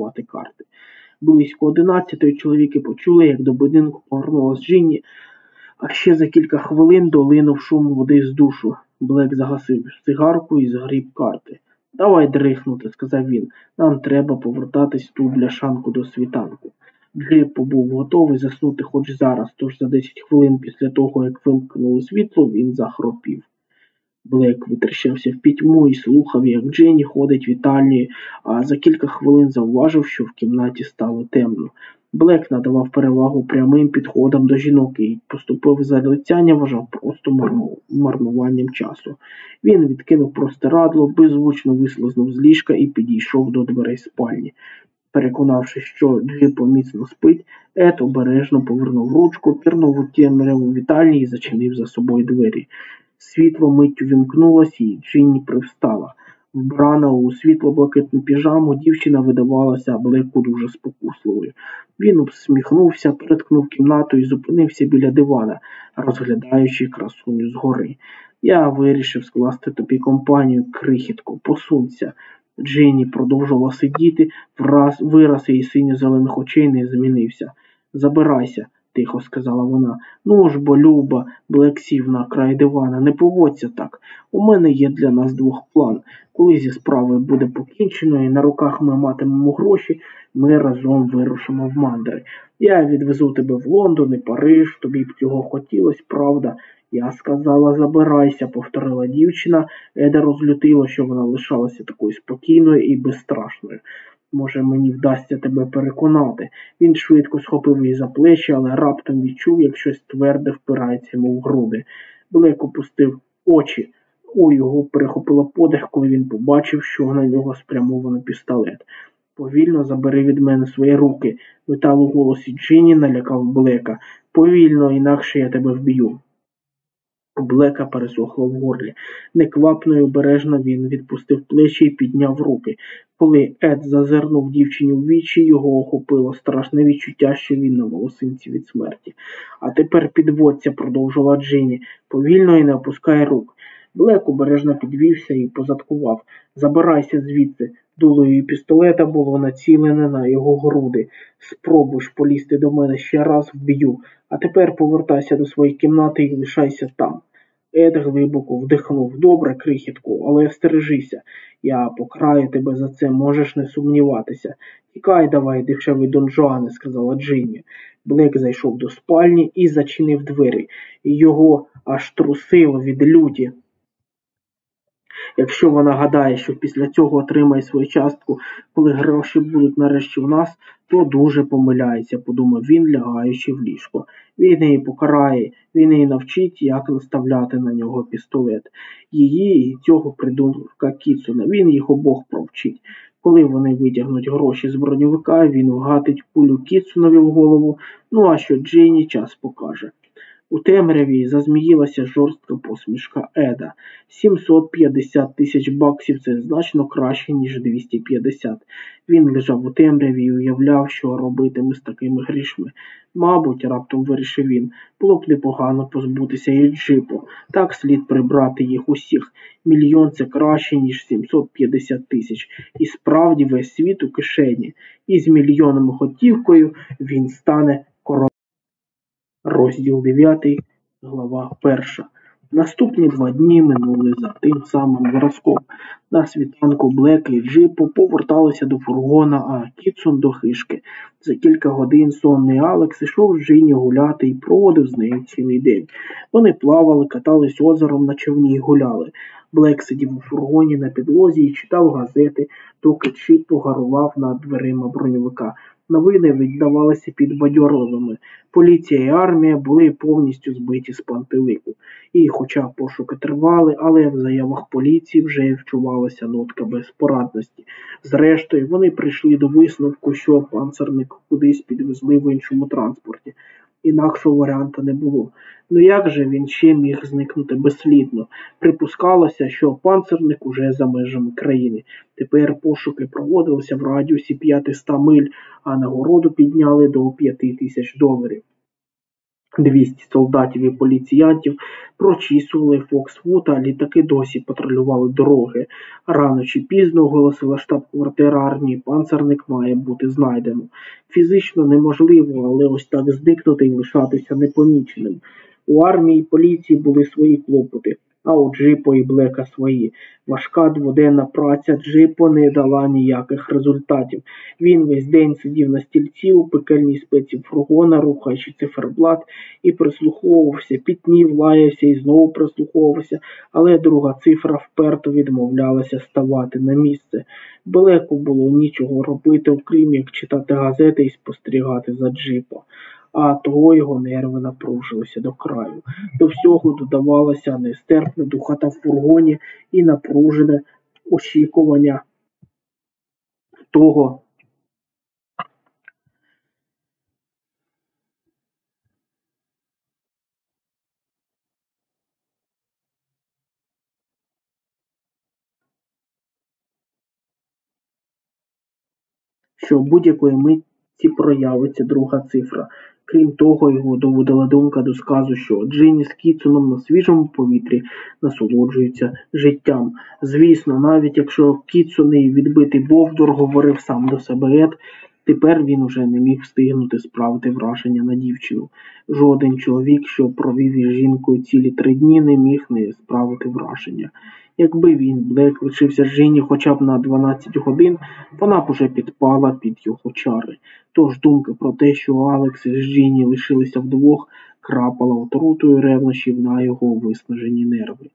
діставати карти. Близько одинадцятої чоловіки почули, як до будинку повернулась Джинні, а ще за кілька хвилин долинув шум води з душу. Блек загасив цигарку і згріб карти. Давай дрихнути, сказав він. Нам треба повертатись ту бляшанку до світанку. Джип був готовий заснути хоч зараз, тож за 10 хвилин після того, як вимкнули світло, він захропів. Блек витріщався в пітьму і слухав, як Дженні ходить в вітальні, а за кілька хвилин зауважив, що в кімнаті стало темно. Блек надавав перевагу прямим підходам до жінок і поступове залицяння вважав просто марнуванням часу. Він відкинув простирадло, беззвучно вислизнув з ліжка і підійшов до дверей спальні. Переконавшись, що Джипо міцно спить, Ед обережно повернув ручку, пірнув у темряву вітальні і зачинив за собою двері. Світло миттю вімкнулося і Джинні привстала. Вбрана у світло-блакитну піжаму, дівчина видавалася Блеку дуже спокусливою. Він усміхнувся, переткнув кімнату і зупинився біля дивана, розглядаючи красуню згори. Я вирішив скласти тобі компанію, крихітку, посунься. Джинні продовжувала сидіти, враз вираз її синьо-зелених очей не змінився. Забирайся, тихо сказала вона. Ну ж бо, Люба, Блек сів на край дивана, не поводься так. У мене є для нас двох план. Коли зі справою буде покінчено і на руках ми матимемо гроші, ми разом вирушимо в мандри. Я відвезу тебе в Лондон і Париж, тобі б цього хотілося, правда. Я сказала, забирайся, повторила дівчина. Еда розлютила, що вона лишалася такою спокійною і безстрашною. Може, мені вдасться тебе переконати. Він швидко схопив її за плечі, але раптом відчув, як щось тверде впирається йому в груди. Блек опустив очі. У його перехопило подих, коли він побачив, що на нього спрямовано пістолет. Повільно забери від мене свої руки. Метал у голосі Джині налякав Блека. Повільно, інакше я тебе вб'ю. Блека пересохло в горлі. Неквапно й обережно він відпустив плечі і підняв руки. Коли Ед зазирнув дівчині в вічі, його охопило страшне відчуття, що він на волосинці від смерті. А тепер підводься, продовжила Джині, повільно і не опускай рук. Блек обережно підвівся і позадкував. Забирайся звідси. Дуло пістолета було націлене на його груди. Спробуй полізти до мене ще раз вб'ю, а тепер повертайся до своєї кімнати і лишайся там. Ед глибоко вдихнув. Добре, крихітку, але стережися. Я покраю тебе за це, можеш не сумніватися. Тікай давай, дешевий Дон Жуане, сказала Джинні. Блек зайшов до спальні і зачинив двері. Його аж трусило від люті. Якщо вона гадає, що після цього отримає свою частку, коли гроші будуть нарешті у нас, то дуже помиляється, подумав він, лягаючи в ліжко. Він її покарає, він її навчить, як наставляти на нього пістолет. Її цього придурка Кіцуна, він їх обох провчить. Коли вони витягнуть гроші з броньовика, він вгатить кулю Кіцунові в голову, ну а що Джейні час покаже. У темряві зазміїлася жорстка посмішка Еда. 750 тисяч баксів це значно краще, ніж 250. Він лежав у темряві і уявляв, що робитиме з такими грішми. Мабуть, раптом вирішив він, було б непогано позбутися і джипу. Так слід прибрати їх усіх. Мільйон це краще, ніж 750 тисяч. І справді весь світ у кишені. І з мільйоном готівкою він стане. Розділ 9, глава 1. Наступні два дні минули за тим самим зразком. На світанку Блек і Джипу поверталися до фургона, а Кітсон до хишки. За кілька годин сонний Алекс ішов з Джині гуляти і проводив з нею цілий день. Вони плавали, катались озером на човні і гуляли. Блек сидів у фургоні на підлозі і читав газети, доки Чіп погарував над дверима броньовика. Новини віддавалися підбадьорливими. Поліція і армія були повністю збиті з пантелику. І, хоча пошуки тривали, але в заявах поліції вже вчувалася нотка безпорадності. Зрештою, вони прийшли до висновку, що панцерник кудись підвезли в іншому транспорті. Інакшого варіанта не було. Ну як же він ще міг зникнути безслідно? Припускалося, що панцерник уже за межами країни. Тепер пошуки проводилися в радіусі 500 миль, а нагороду підняли до 5 тисяч доларів. 200 солдатів і поліціянтів прочісували Фоксвуд, а літаки досі патрулювали дороги. Рано чи пізно оголосила штаб-квартира армії, панцерник має бути знайдено. Фізично неможливо, але ось так зникнути і лишатися непоміченим. У армії і поліції були свої клопоти а у Джипо і Блека свої. Важка дводенна праця Джипо не дала ніяких результатів. Він весь день сидів на стільці у пекельній спеці фургона, рухаючи циферблат, і прислуховувався, пітнів, лаявся і знову прислуховувався, але друга цифра вперто відмовлялася ставати на місце. Блеку було нічого робити, окрім як читати газети і спостерігати за Джипо а того його нерви напружилися до краю. До всього додавалася нестерпна духота в фургоні і напружене очікування того. Що будь-якої миті проявиться друга цифра. Крім того, його доводила думка до сказу, що Джинні з Кіцуном на свіжому повітрі насолоджуються життям. Звісно, навіть якщо Кіцуний відбитий Бовдур говорив сам до себе Ед, тепер він уже не міг встигнути справити враження на дівчину. Жоден чоловік, що провів із жінкою цілі три дні, не міг не справити враження. Якби він, Блек, лишився жінні хоча б на 12 годин, вона б уже підпала під його чари. Тож думка про те, що Алекс і жінні лишилися вдвох, крапала отрутою ревнощів на його виснажені нерви.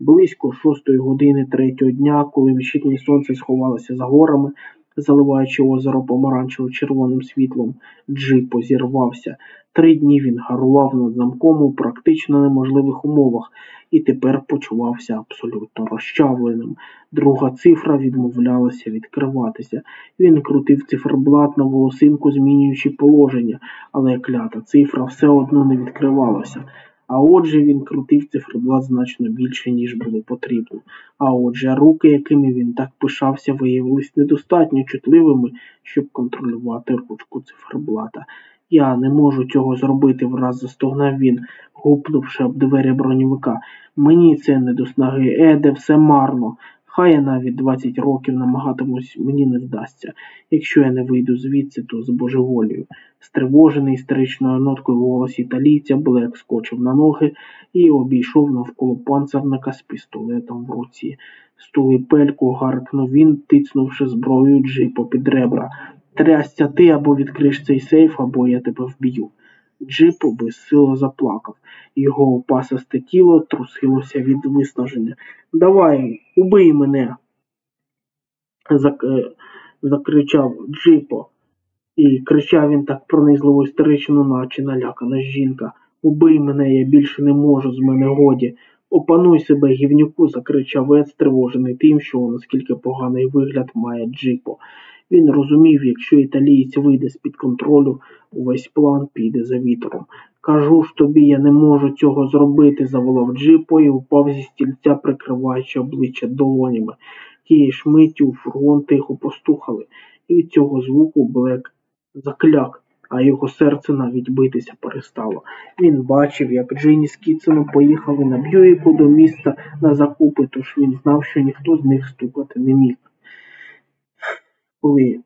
Близько шостої години третього дня, коли вечірнє сонце сховалося за горами, заливаючи озеро помаранчево червоним світлом, джип позірвався. Три дні він гарував над замком у практично неможливих умовах і тепер почувався абсолютно розчавленим. Друга цифра відмовлялася відкриватися. Він крутив циферблат на волосинку, змінюючи положення, але клята цифра все одно не відкривалася. А отже він крутив циферблат значно більше, ніж було потрібно. А отже, руки, якими він так пишався, виявились недостатньо чутливими, щоб контролювати ручку циферблата. Я не можу цього зробити, враз застогнав він, гупнувши об двері броньовика. Мені це не до снаги, еде, все марно. Хай я навіть двадцять років намагатимусь, мені не вдасться. Якщо я не вийду звідси, то з божеволію. Стривожений істеричною ноткою в голосі італійця, Блек скочив на ноги і обійшов навколо панцерника з пістолетом в руці. Стули пельку, гаркнув він, тицнувши зброю джипа під ребра. Трясця ти або відкриш цей сейф, або я тебе вб'ю. Джипо безсило заплакав. Його опасисте тіло трусилося від виснаження. Давай, убий мене, зак... Е, закричав Джипо. І кричав він так пронизливо істерично, наче налякана жінка. Убий мене, я більше не можу, з мене годі. Опануй себе, гівнюку, закричав Ед, стривожений тим, що наскільки поганий вигляд має Джипо. Він розумів, якщо італієць вийде з-під контролю, увесь план піде за вітром. Кажу ж тобі, я не можу цього зробити, заволав Джипо і упав зі стільця, прикриваючи обличчя долонями. Тієї ж миттю фургон тихо постухали, і від цього звуку Блек закляк, а його серце навіть битися перестало. Він бачив, як Джині з Кітсоном поїхали на Б'юїку до міста на закупи, тож він знав, що ніхто з них стукати не міг коли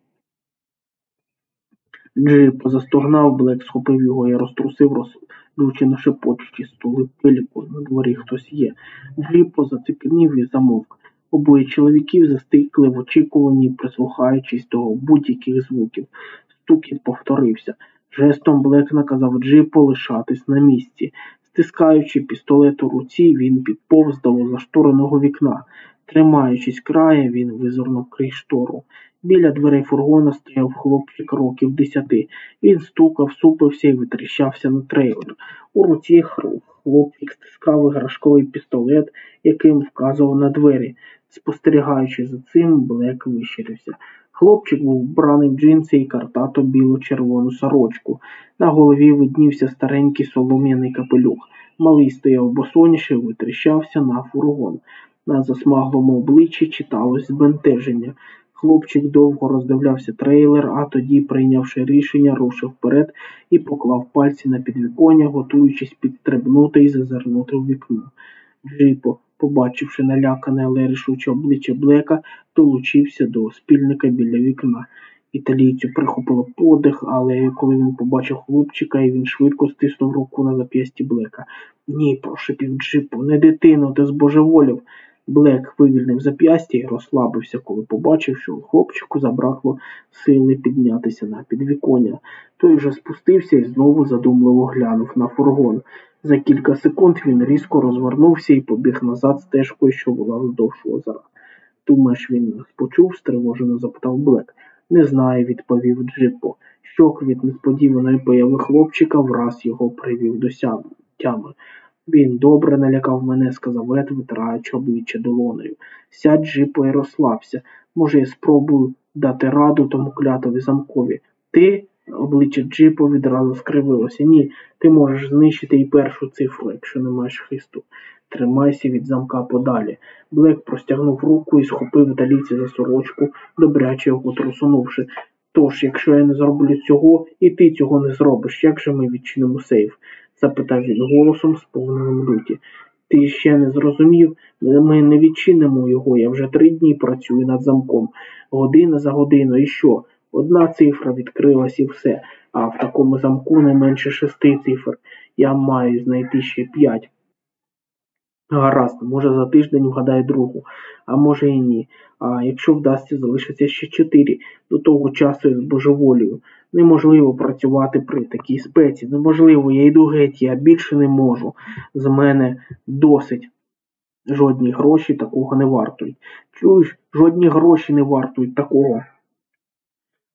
Джип застогнав, Блек схопив його і розтрусив, розлючено шепочучи стули пиліку, на дворі хтось є. Джипо зацикнів і замовк. Обоє чоловіків застикли в очікуванні, прислухаючись до будь-яких звуків. Стукіт повторився. Жестом Блек наказав Джипу лишатись на місці. Стискаючи пістолет у руці, він підповз до заштореного вікна. Тримаючись края, він визирнув крізь штору. Біля дверей фургона стояв хлопчик років десяти. Він стукав, супився і витріщався на трейлер. У руці хлопчик стискав іграшковий пістолет, яким вказував на двері. Спостерігаючи за цим, Блек вищирився. Хлопчик був вбраний в джинси і картато білу червону сорочку. На голові виднівся старенький солом'яний капелюх. Малий стояв босоніше і витріщався на фургон. На засмаглому обличчі читалось збентеження. Хлопчик довго роздивлявся трейлер, а тоді, прийнявши рішення, рушив вперед і поклав пальці на підвіконня, готуючись підстрибнути і зазирнути в вікно. Джипо, побачивши налякане, але рішуче обличчя Блека, долучився до спільника біля вікна. Італійцю прихопило подих, але коли він побачив хлопчика, і він швидко стиснув руку на зап'ясті Блека. Ні, прошепів Джипо, не дитину, ти збожеволів. Блек вивільнив зап'ястя і розслабився, коли побачив, що хлопчику забракло сили піднятися на підвіконня. Той вже спустився і знову задумливо глянув на фургон. За кілька секунд він різко розвернувся і побіг назад стежкою, що була вздовж озера. Думаєш, він нас почув? стривожено запитав Блек. Не знаю, відповів Джипо. Щок від несподіваної появи хлопчика враз його привів до тями. Він добре налякав мене, сказав Ед, витираючи обличчя долонею. Сядь, Джипо, і розслабся. Може, я спробую дати раду тому клятові замкові. Ти? Обличчя Джипо відразу скривилося. Ні, ти можеш знищити і першу цифру, якщо не маєш хисту. Тримайся від замка подалі. Блек простягнув руку і схопив італійця за сорочку, добряче його трусунувши. Тож, якщо я не зроблю цього, і ти цього не зробиш, як же ми відчинимо сейф? Запитав він голосом, сповненим люті. Ти ще не зрозумів, ми не відчинимо його. Я вже три дні працюю над замком. Година за годиною. І що? Одна цифра відкрилась і все, а в такому замку не менше шести цифр. Я маю знайти ще п'ять. Гаразд, може за тиждень вгадає другу, а може і ні. А якщо вдасться, залишиться ще чотири. До того часу я збожеволію. Неможливо працювати при такій спеці. Неможливо, я йду геть, я більше не можу. З мене досить. Жодні гроші такого не вартують. Чуєш, жодні гроші не вартують такого.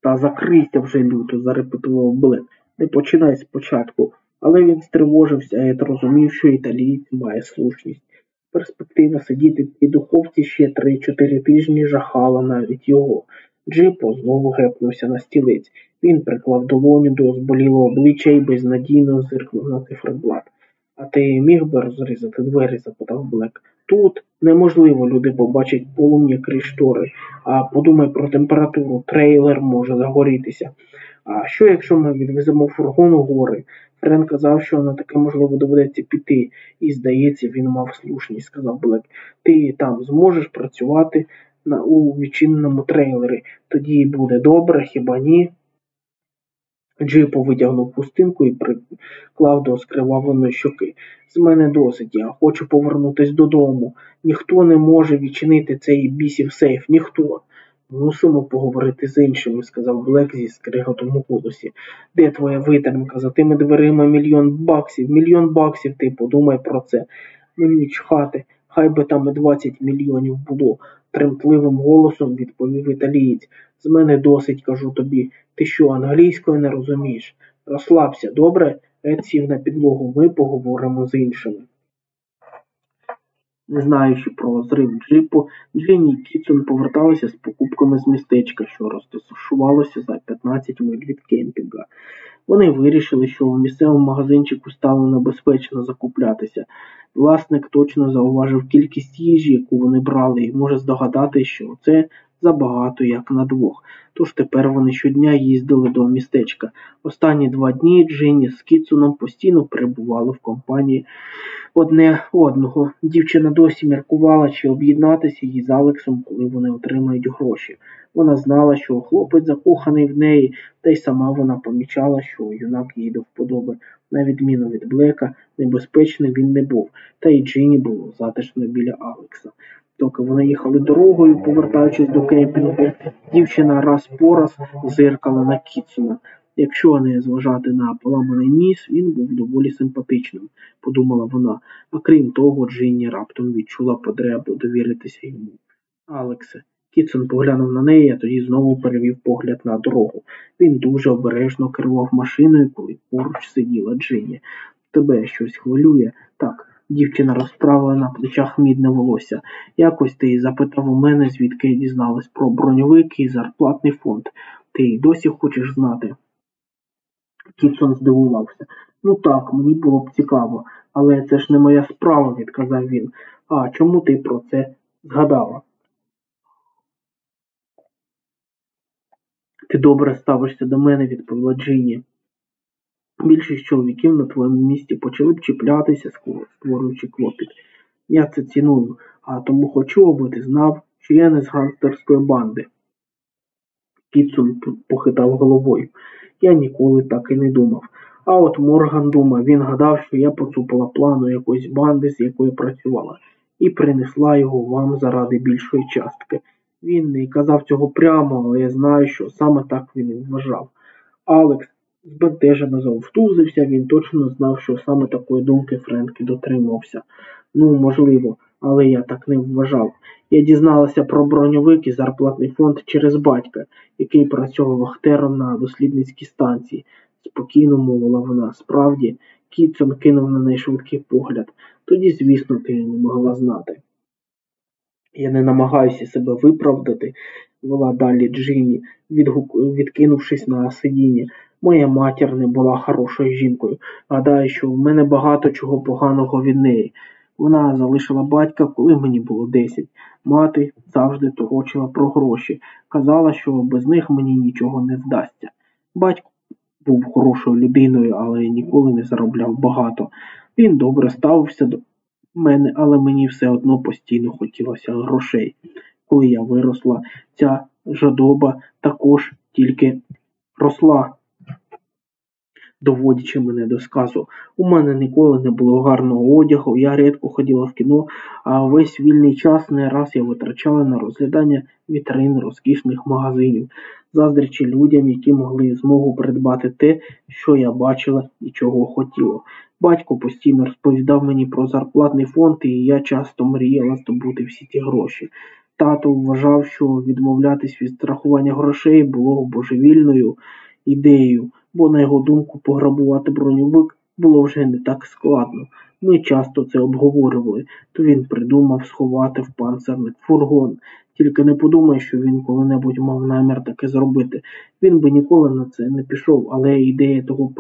Та закрийся вже люто, зарепетував Блек. Не починай спочатку. Але він стривожився, а я розумів, що італієць має слушність. Перспектива сидіти в тій духовці ще три-чотири тижні жахала навіть його. Джипо знову гепнувся на стілець. Він приклав долоню до зболілого обличчя і безнадійно зиркнув на циферблат. А ти міг би розрізати двері? запитав Блек. Тут неможливо, люди побачать полум'я крізь штори. А подумай про температуру, трейлер може загорітися. А що, якщо ми відвеземо фургон у гори? Френ казав, що на таке можливо доведеться піти, і, здається, він мав слушність, сказав Блек. Ти там зможеш працювати на, у відчиненому трейлері. Тоді буде добре, хіба ні? Джипо витягнув пустинку і приклав до скривавленої щоки. З мене досить, я хочу повернутися додому. Ніхто не може відчинити цей бісів сейф, ніхто. Мусимо поговорити з іншими, сказав Блек зі скриготом у голосі. Де твоя витримка? За тими дверима мільйон баксів, мільйон баксів, ти подумай про це. Мені чхати, хай би там і двадцять мільйонів було, тремтливим голосом відповів італієць. З мене досить, кажу тобі. Ти що, англійською не розумієш? Розслабся, добре? Ед сів на підлогу, ми поговоримо з іншими. Не знаючи про зрив джипу, Дженні і Кітсон поверталися з покупками з містечка, що розташувалося за 15 миль від кемпінга. Вони вирішили, що в місцевому магазинчику стало небезпечно закуплятися. Власник точно зауважив кількість їжі, яку вони брали, і може здогадати, що це забагато як на двох. Тож тепер вони щодня їздили до містечка. Останні два дні Дженні з Кітсоном постійно перебували в компанії одне одного. Дівчина досі міркувала, чи об'єднатися їй з Алексом, коли вони отримають гроші. Вона знала, що хлопець закоханий в неї, та й сама вона помічала, що юнак їй до вподоби. На відміну від Блека, небезпечним він не був, та й Джині було затишно біля Алекса. Доки вони їхали дорогою, повертаючись до кемпінгу, дівчина раз по раз зиркала на Кітсона. Якщо не зважати на поламаний ніс, він був доволі симпатичним, подумала вона, а крім того, Джинні раптом відчула потребу довіритися йому. Алексе, Кітсон поглянув на неї, а тоді знову перевів погляд на дорогу. Він дуже обережно керував машиною, коли поруч сиділа Джинні. Тебе щось хвилює? Так. Дівчина розправила на плечах мідне волосся. Якось ти запитав у мене, звідки я дізналась про броньовик і зарплатний фонд. Ти й досі хочеш знати. Кітсон здивувався. Ну так, мені було б цікаво, але це ж не моя справа, відказав він. А чому ти про це згадала? Ти добре ставишся до мене, відповіла Джині. Більшість чоловіків на твоєму місці почали б чіплятися, створюючи клопіт. Я це ціную, а тому хочу, аби ти знав, що я не з гангстерської банди. Кітсон похитав головою. Я ніколи так і не думав. А от Морган думав, він гадав, що я поцупила плану якоїсь банди, з якою працювала, і принесла його вам заради більшої частки. Він не казав цього прямо, але я знаю, що саме так він і вважав. Алекс збентежено завовтузився, він точно знав, що саме такої думки Френкі дотримався. Ну, можливо, але я так не вважав. Я дізналася про броньовик і зарплатний фонд через батька, який працював вахтером на дослідницькій станції, спокійно мовила вона. Справді, Кітсон кинув на неї швидкий погляд. Тоді, звісно, ти не могла знати. Я не намагаюся себе виправдати, вела далі Джині, відгук... відкинувшись на сидіння. Моя матір не була хорошою жінкою. Гадаю, що в мене багато чого поганого від неї. Вона залишила батька, коли мені було десять. Мати завжди торочила про гроші, казала, що без них мені нічого не вдасться. Батько був хорошою людиною, але ніколи не заробляв багато. Він добре ставився до мене, але мені все одно постійно хотілося грошей. Коли я виросла, ця жадоба також тільки росла доводячи мене до сказу. У мене ніколи не було гарного одягу, я рідко ходила в кіно, а весь вільний час не раз я витрачала на розглядання вітрин розкішних магазинів, заздрячи людям, які могли змогу придбати те, що я бачила і чого хотіла. Батько постійно розповідав мені про зарплатний фонд, і я часто мріяла здобути всі ті гроші. Тато вважав, що відмовлятись від страхування грошей було божевільною ідеєю бо, на його думку, пограбувати броньовик було вже не так складно. Ми часто це обговорювали, то він придумав сховати в панцерник фургон. Тільки не подумай, що він коли-небудь мав намір таке зробити. Він би ніколи на це не пішов, але ідея того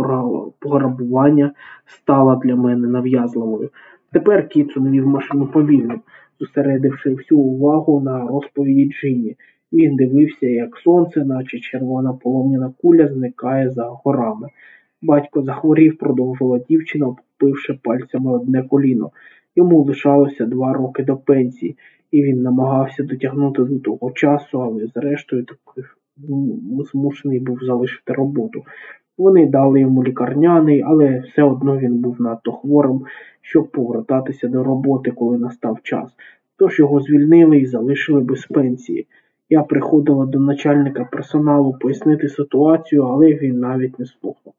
пограбування стала для мене нав'язливою. Тепер Кітсон вів машину повільно, зосередивши всю увагу на розповіді Джині. Він дивився, як сонце, наче червона полум'яна куля, зникає за горами. Батько захворів, продовжувала дівчина, обпивши пальцями одне коліно. Йому лишалося два роки до пенсії, і він намагався дотягнути до того часу, але зрештою таки змушений був залишити роботу. Вони дали йому лікарняний, але все одно він був надто хворим, щоб повертатися до роботи, коли настав час. Тож його звільнили і залишили без пенсії. Я приходила до начальника персоналу пояснити ситуацію, але він навіть не слухав,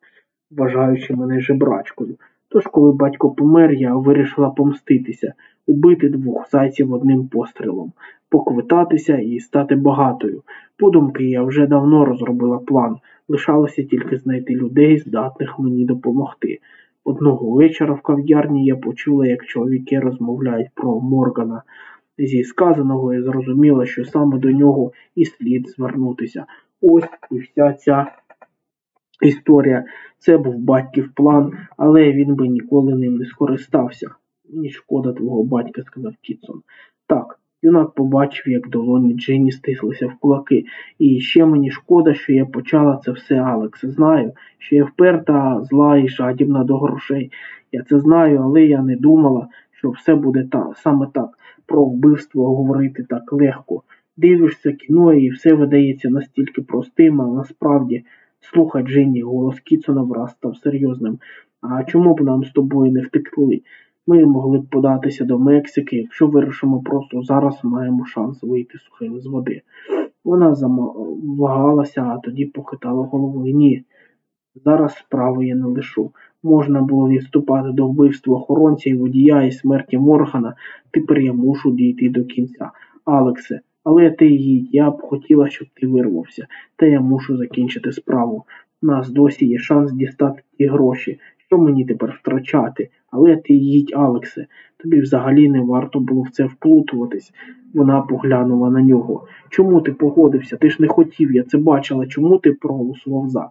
вважаючи мене жебрачкою. Тож, коли батько помер, я вирішила помститися, убити двох зайців одним пострілом, поквитатися і стати багатою. Подумки я вже давно розробила план, лишалося тільки знайти людей, здатних мені допомогти. Одного вечора в кав'ярні я почула, як чоловіки розмовляють про Моргана. Зі сказаного я зрозуміла, що саме до нього і слід звернутися. Ось і вся ця історія. Це був батьків план, але він би ніколи ним не скористався. Мені шкода твого батька, сказав Кітсон. Так, юнак побачив, як долоні Джині стислися в кулаки. І ще мені шкода, що я почала це все, Алекс. Знаю, що я вперта, зла і жадібна до грошей. Я це знаю, але я не думала, що все буде та, саме так про вбивство говорити так легко. Дивишся кіно і все видається настільки простим, а насправді, слухай, Джинні, голос Кіцона враз став серйозним. А чому б нам з тобою не втекли? Ми могли б податися до Мексики, якщо вирішимо просто зараз маємо шанс вийти сухим з води. Вона завагалася, а тоді похитала головою. Ні. Зараз справи я не лишу. Можна було відступати до вбивства охоронця і водія і смерті Моргана, тепер я мушу дійти до кінця. Алексе, але ти їдь, я б хотіла, щоб ти вирвався, та я мушу закінчити справу. У нас досі є шанс дістати ті гроші. Що мені тепер втрачати? Але ти їдь, Алексе, тобі взагалі не варто було в це вплутуватись. Вона поглянула на нього. Чому ти погодився? Ти ж не хотів, я це бачила. Чому ти проголосував за?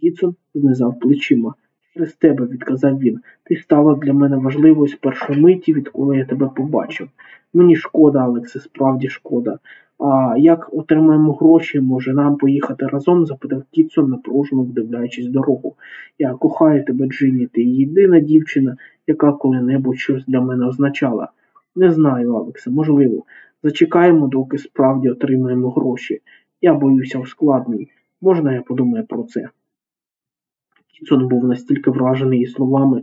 Кітсон знизав плечима. Через тебе, відказав він, ти стала для мене важливою з першої миті, відколи я тебе побачив. Мені шкода, Алексе, справді шкода. А як отримаємо гроші, може нам поїхати разом? запитав Кітсон, напружено вдивляючись дорогу. Я кохаю тебе, Джинні, ти єдина дівчина, яка коли-небудь щось для мене означала. Не знаю, Алексе, можливо. Зачекаємо, доки справді отримаємо гроші. Я боюся ускладнень. Можна я подумаю про це? Кітсон був настільки вражений її словами,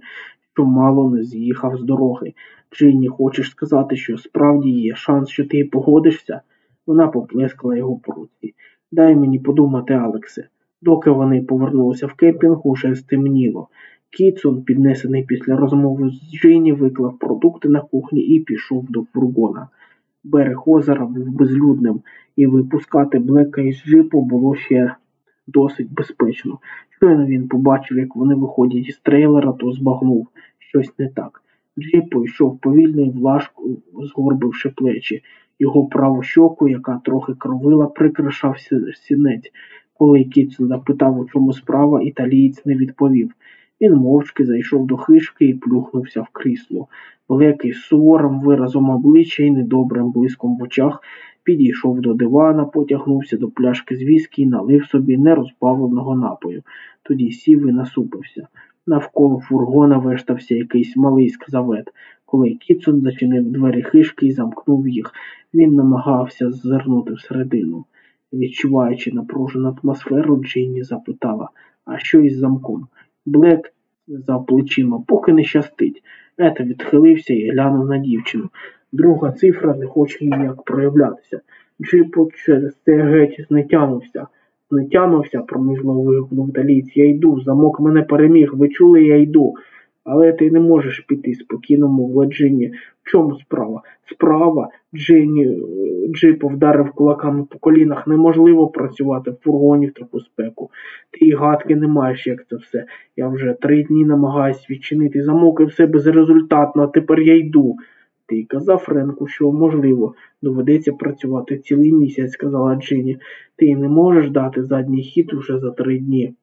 що мало не з'їхав з дороги. Джинні, хочеш сказати, що справді є шанс, що ти погодишся? Вона поплескала його по руці. Дай мені подумати, Алексе. Доки вони повернулися в кемпінг, уже стемніло. Кітсон, піднесений після розмови з Джинні, виклав продукти на кухні і пішов до фургона. Берег озера був безлюдним, і випускати Блека із джипу було ще досить безпечно. Щойно він побачив, як вони виходять із трейлера, то збагнув щось не так. Джип йшов повільно і влажко, згорбивши плечі. Його праву щоку, яка трохи кровила, прикрашав сінець. Коли Кіт запитав, у чому справа, італієць не відповів. Він мовчки зайшов до хишки і плюхнувся в крісло. Великий з виразом обличчя і недобрим блиском в очах підійшов до дивана, потягнувся до пляшки з віскі і налив собі нерозбавленого напою. Тоді сів і насупився. Навколо фургона вештався якийсь малий скзавет. Коли Кітсон зачинив двері хишки і замкнув їх, він намагався зазирнути всередину. Відчуваючи напружену атмосферу, Джинні запитала, а що із замком? Блек за плечима, поки не щастить. Ета відхилився і глянув на дівчину. Друга цифра не хоче ніяк проявлятися. Джипот через це геть знетянувся. Знетянувся, промизливо вигукнув таліць. Я йду, замок мене переміг. Ви чули, я йду. Але ти не можеш піти, спокійно мовила Джинні. В чому справа? Справа Джинні е, Джипо вдарив кулаками по колінах. Неможливо працювати в фургоні в таку спеку. Ти і гадки не маєш, як це все. Я вже три дні намагаюся відчинити замок і все безрезультатно, а тепер я йду. Ти казав Френку, що, можливо, доведеться працювати цілий місяць, сказала Джині. Ти не можеш дати задній хід уже за три дні.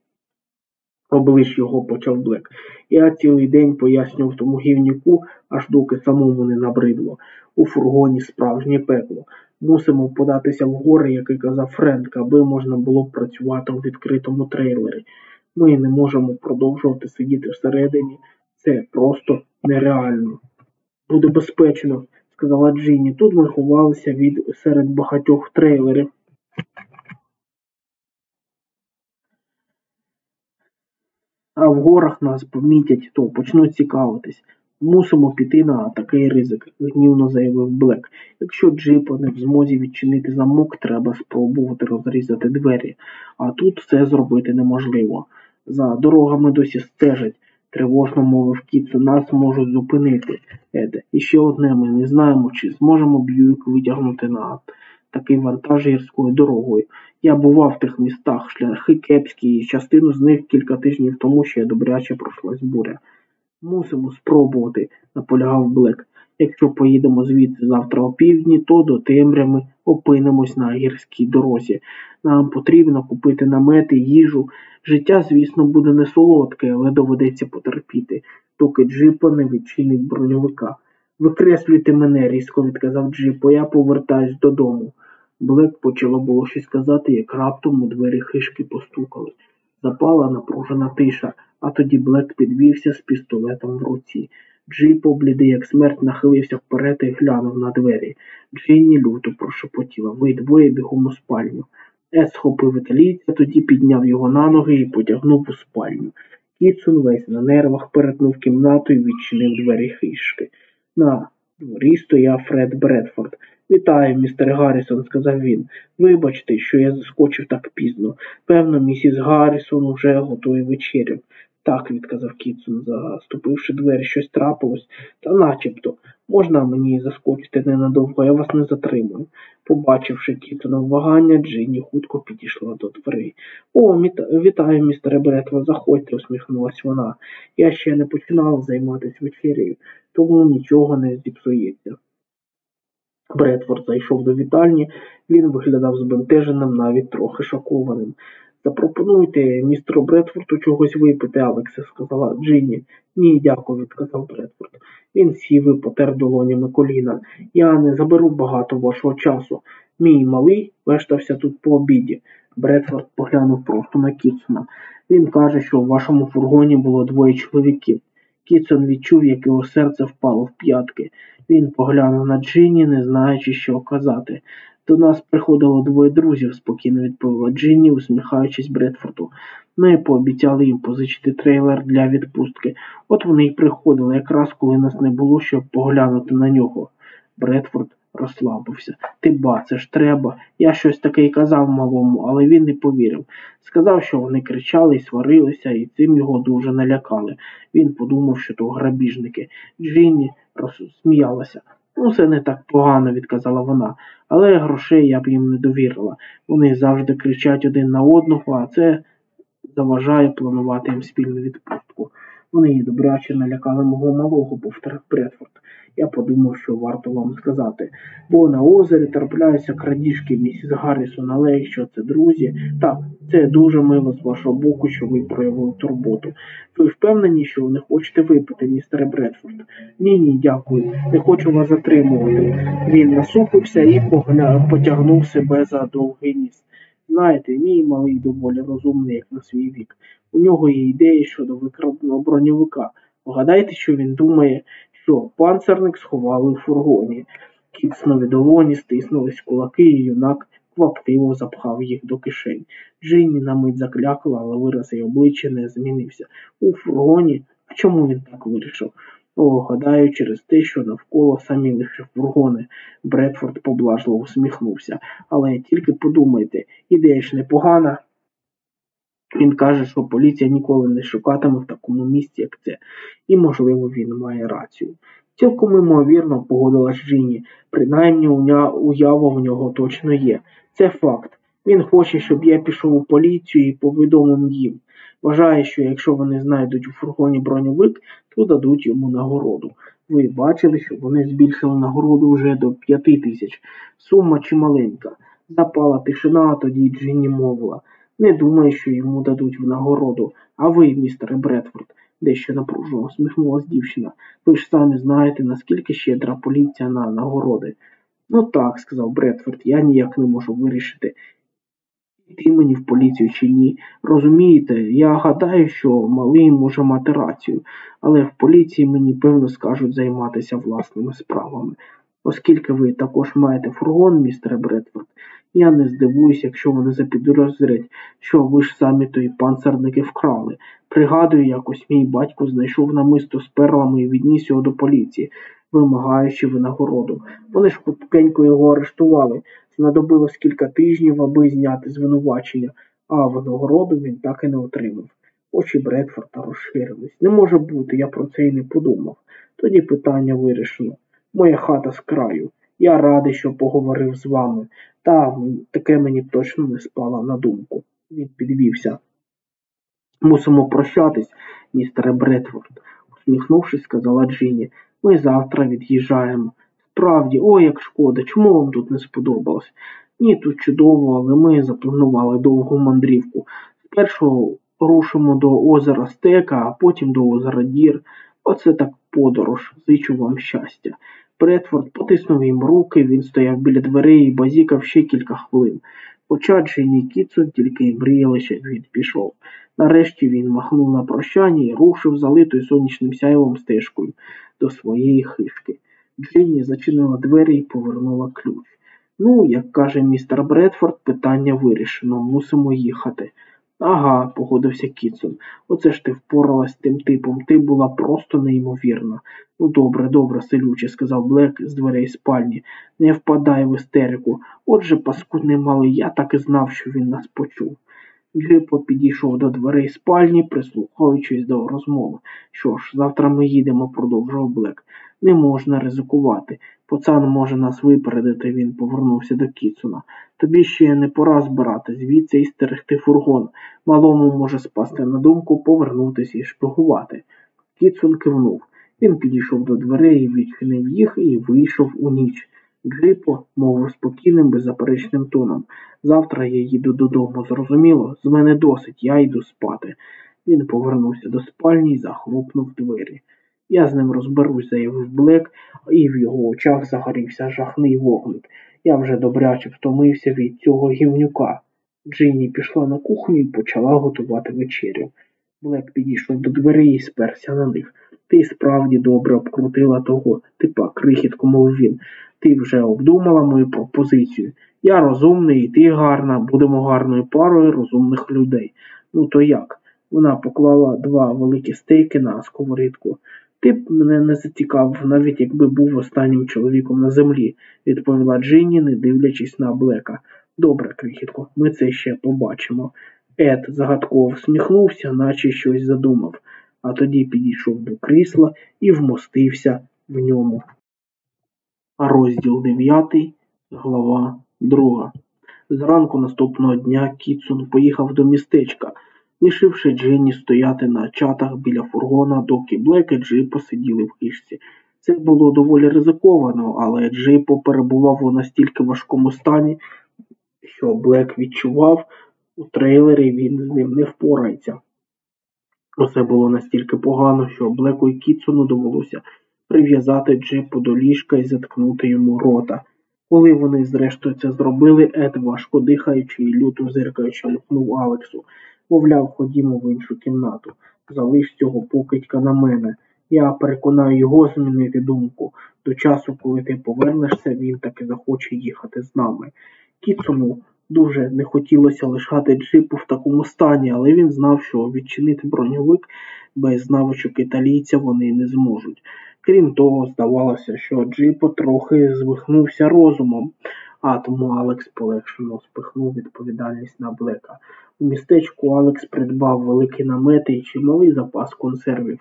Облиш його почав Блек. Я цілий день пояснював тому гівніку, аж доки самому не набридло. У фургоні справжнє пекло. Мусимо податися в гори, як і казав Френк, аби можна було працювати у відкритому трейлері. Ми не можемо продовжувати сидіти всередині. Це просто нереально. Буде безпечно, сказала Джині. Тут ми ховалися від серед багатьох трейлерів. А в горах нас помітять, то почнуть цікавитись. Мусимо піти на такий ризик, гнівно заявив Блек. Якщо Джипа не в змозі відчинити замок, треба спробувати розрізати двері, а тут це зробити неможливо. За дорогами досі стежать, тривожно мовив Кіцу, нас можуть зупинити. Еде. І ще одне ми не знаємо, чи зможемо Б'юік витягнути на такий вантаж гірською дорогою. Я бував в тих містах, шляхи кепські, і частину з них кілька тижнів тому ще добряче пройшлась буря. Мусимо спробувати, наполягав Блек. Якщо поїдемо звідси завтра опівдні, то до темрями опинимось на гірській дорозі. Нам потрібно купити намети, їжу. Життя, звісно, буде не солодке, але доведеться потерпіти, доки Джипа не відчинить броньовика. Викреслюйте мене, різко відказав Джипо, я повертаюсь додому. Блек почало було щось казати, як раптом у двері хишки постукали. Запала напружена тиша, а тоді Блек підвівся з пістолетом в руці. Джипо, блідий, як смерть, нахилився вперед і глянув на двері. Джинні люто прошепотіла. Ви двоє бігом у спальню. Ес схопив італійця, тоді підняв його на ноги і потягнув у спальню. Кітсон весь на нервах перетнув кімнату і відчинив двері хишки. На дворі стояв Фред Бредфорд. Вітаю, містер Гаррісон, сказав він. Вибачте, що я заскочив так пізно. Певно, місіс Гаррісон уже готує вечерю. Так, відказав Кітсон, заступивши двері, щось трапилось, та начебто. Можна мені заскочити ненадовго, я вас не затримую. Побачивши Кітона вагання, Джинні хутко підійшла до дверей. О, вітаю, містере Бретва, заходьте, усміхнулась вона. Я ще не починала займатися вечерею, тому нічого не зіпсується. Бретфорд зайшов до вітальні, він виглядав збентеженим, навіть трохи шокованим. Запропонуйте містеру Бретфорду чогось випити, Алексе, сказала Джинні. Ні, дякую, відказав Бретфорд. Він сів і потер долонями коліна. Я не заберу багато вашого часу. Мій малий вештався тут по обіді. Бредфорд поглянув просто на Кітсона. Він каже, що в вашому фургоні було двоє чоловіків. Кітсон відчув, як його серце впало в п'ятки. Він поглянув на Джинні, не знаючи, що казати. До нас приходило двоє друзів, спокійно відповіла Джинні, усміхаючись Бредфорду. Ми пообіцяли їм позичити трейлер для відпустки. От вони й приходили, якраз коли нас не було, щоб поглянути на нього. Бредфорд розслабився. Ти ба, ж треба. Я щось таке й казав малому, але він не повірив. Сказав, що вони кричали і сварилися, і цим його дуже налякали. Він подумав, що то грабіжники. Джинні розсміялася. Ну, це не так погано, відказала вона, але грошей я б їм не довірила. Вони завжди кричать один на одного, а це заважає планувати їм спільну відпустку. Вони її добряче налякали мого малого, повторив Бредфорд. Я подумав, що варто вам сказати. Бо на озері трапляються крадіжки місіс Гаррісон, але якщо це друзі, так, це дуже мило з вашого боку, що ви проявили турботу. Ви впевнені, що ви не хочете випити, містере Бредфорд? Ні, ні, дякую. Не хочу вас затримувати. Він насупився і погля... потягнув себе за довгий ніс. Знаєте, мій малий доволі розумний, як на свій вік. У нього є ідеї щодо викраденого броньовика. Вгадайте, що він думає, що панцерник сховали в фургоні. Кіцнові долоні стиснулись кулаки, і юнак кваптиво запхав їх до кишень. Джинні на мить заклякла, але вираз її обличчя не змінився. У фургоні? А чому він так вирішив? Гадаю, через те, що навколо самі лише фургони. Бредфорд поблажливо усміхнувся. Але тільки подумайте, ідея ж непогана. Він каже, що поліція ніколи не шукатиме в такому місці, як це, і, можливо, він має рацію. Цілком імовірно, погодилась Джині, принаймні уява в нього точно є. Це факт. Він хоче, щоб я пішов у поліцію і повідомив їм. Вважає, що якщо вони знайдуть у фургоні броньовик, то дадуть йому нагороду. Ви бачили, що вони збільшили нагороду вже до п'яти тисяч. Сума чималенька. Запала тишина, а тоді Джинні мовила. Не думаю, що йому дадуть в нагороду. А ви, містере Бредфорд, дещо напружено усміхнулась дівчина. Ви ж самі знаєте, наскільки щедра поліція на нагороди. Ну так, сказав Бредфорд, я ніяк не можу вирішити. Йти мені в поліцію чи ні. Розумієте, я гадаю, що малий може мати рацію, але в поліції мені певно скажуть займатися власними справами. Оскільки ви також маєте фургон, містере Бредфорд, я не здивуюсь, якщо вони запідозрять, що ви ж самі тої панцерники вкрали. Пригадую, якось мій батько знайшов намисто з перлами і відніс його до поліції, вимагаючи винагороду. Вони ж хутенько його арештували. Знадобилось кілька тижнів, аби зняти звинувачення, а винагороду він так і не отримав. Очі Бредфорда розширились. Не може бути, я про це і не подумав. Тоді питання вирішено. Моя хата з краю. Я радий, що поговорив з вами. Та таке мені точно не спало на думку. Він підвівся. Мусимо прощатись, містере Бредфорд, усміхнувшись, сказала Джині. Ми завтра від'їжджаємо. Справді, ой, як шкода, чому вам тут не сподобалось? Ні, тут чудово, але ми запланували довгу мандрівку. Спершу рушимо до озера Стека, а потім до озера Дір. Оце так подорож. Зичу вам щастя. Бредфорд потиснув їм руки, він стояв біля дверей і базікав ще кілька хвилин. Хоча Джейні Кітсон тільки й мріяли, щоб він пішов. Нарешті він махнув на прощання і рушив залитою сонячним сяйвом стежкою до своєї хишки. Джейні зачинила двері і повернула ключ. Ну, як каже містер Бредфорд, питання вирішено, мусимо їхати. Ага, погодився Кітсон. Оце ж ти впоралась з тим типом. Ти була просто неймовірна. Ну, добре, добре, селюче, сказав Блек з дверей спальні. Не впадай в істерику. Отже, паскудний малий, я так і знав, що він нас почув. Джипо підійшов до дверей спальні, прислухаючись до розмови. Що ж, завтра ми їдемо, продовжував Блек. Не можна ризикувати. Пацан може нас випередити, він повернувся до Кіцуна. Тобі ще не пора збирати звідси і стерегти фургон. Малому може спасти на думку повернутися і шпигувати. Кіцун кивнув. Він підійшов до дверей, відчинив їх і вийшов у ніч. Джипо мовив спокійним, беззаперечним тоном. Завтра я їду додому, зрозуміло, з мене досить, я йду спати. Він повернувся до спальні і захлопнув двері. Я з ним розберусь, заявив Блек, і в його очах загорівся жахний вогник. Я вже добряче втомився від цього гівнюка. Джинні пішла на кухню і почала готувати вечерю. Блек підійшов до дверей і сперся на них. Ти справді добре обкрутила того, типа крихітку, мов він. Ти вже обдумала мою пропозицію. Я розумний, і ти гарна, будемо гарною парою розумних людей. Ну то як? Вона поклала два великі стейки на сковорідку. Ти б мене не зацікавив, навіть якби був останнім чоловіком на землі, відповіла Джинні, не дивлячись на Блека. Добре, крихітко, ми це ще побачимо. Ед загадково всміхнувся, наче щось задумав, а тоді підійшов до крісла і вмостився в ньому. Розділ 9, глава 2. Зранку наступного дня Кітсон поїхав до містечка, лишивши Дженні стояти на чатах біля фургона, доки Блек і Джипо сиділи в хижці. Це було доволі ризиковано, але Джипо перебував у настільки важкому стані, що Блек відчував, у трейлері він з ним не впорається. Усе було настільки погано, що Блеку і Кітсону довелося прив'язати Джипу до ліжка і заткнути йому рота. Коли вони зрештою це зробили, Ед, важко дихаючи і люто зиркаючи, махнув Алексу. Мовляв, ходімо в іншу кімнату. Залиш цього покидька на мене. Я переконаю його змінити думку. До часу, коли ти повернешся, він таки захоче їхати з нами. Кіцуну дуже не хотілося лишати джипу в такому стані, але він знав, що відчинити броньовик без навичок італійця вони не зможуть. Крім того, здавалося, що Джипо трохи звихнувся розумом, а тому Алекс полегшено спихнув відповідальність на Блека. У містечку Алекс придбав великі намети і чималий запас консервів.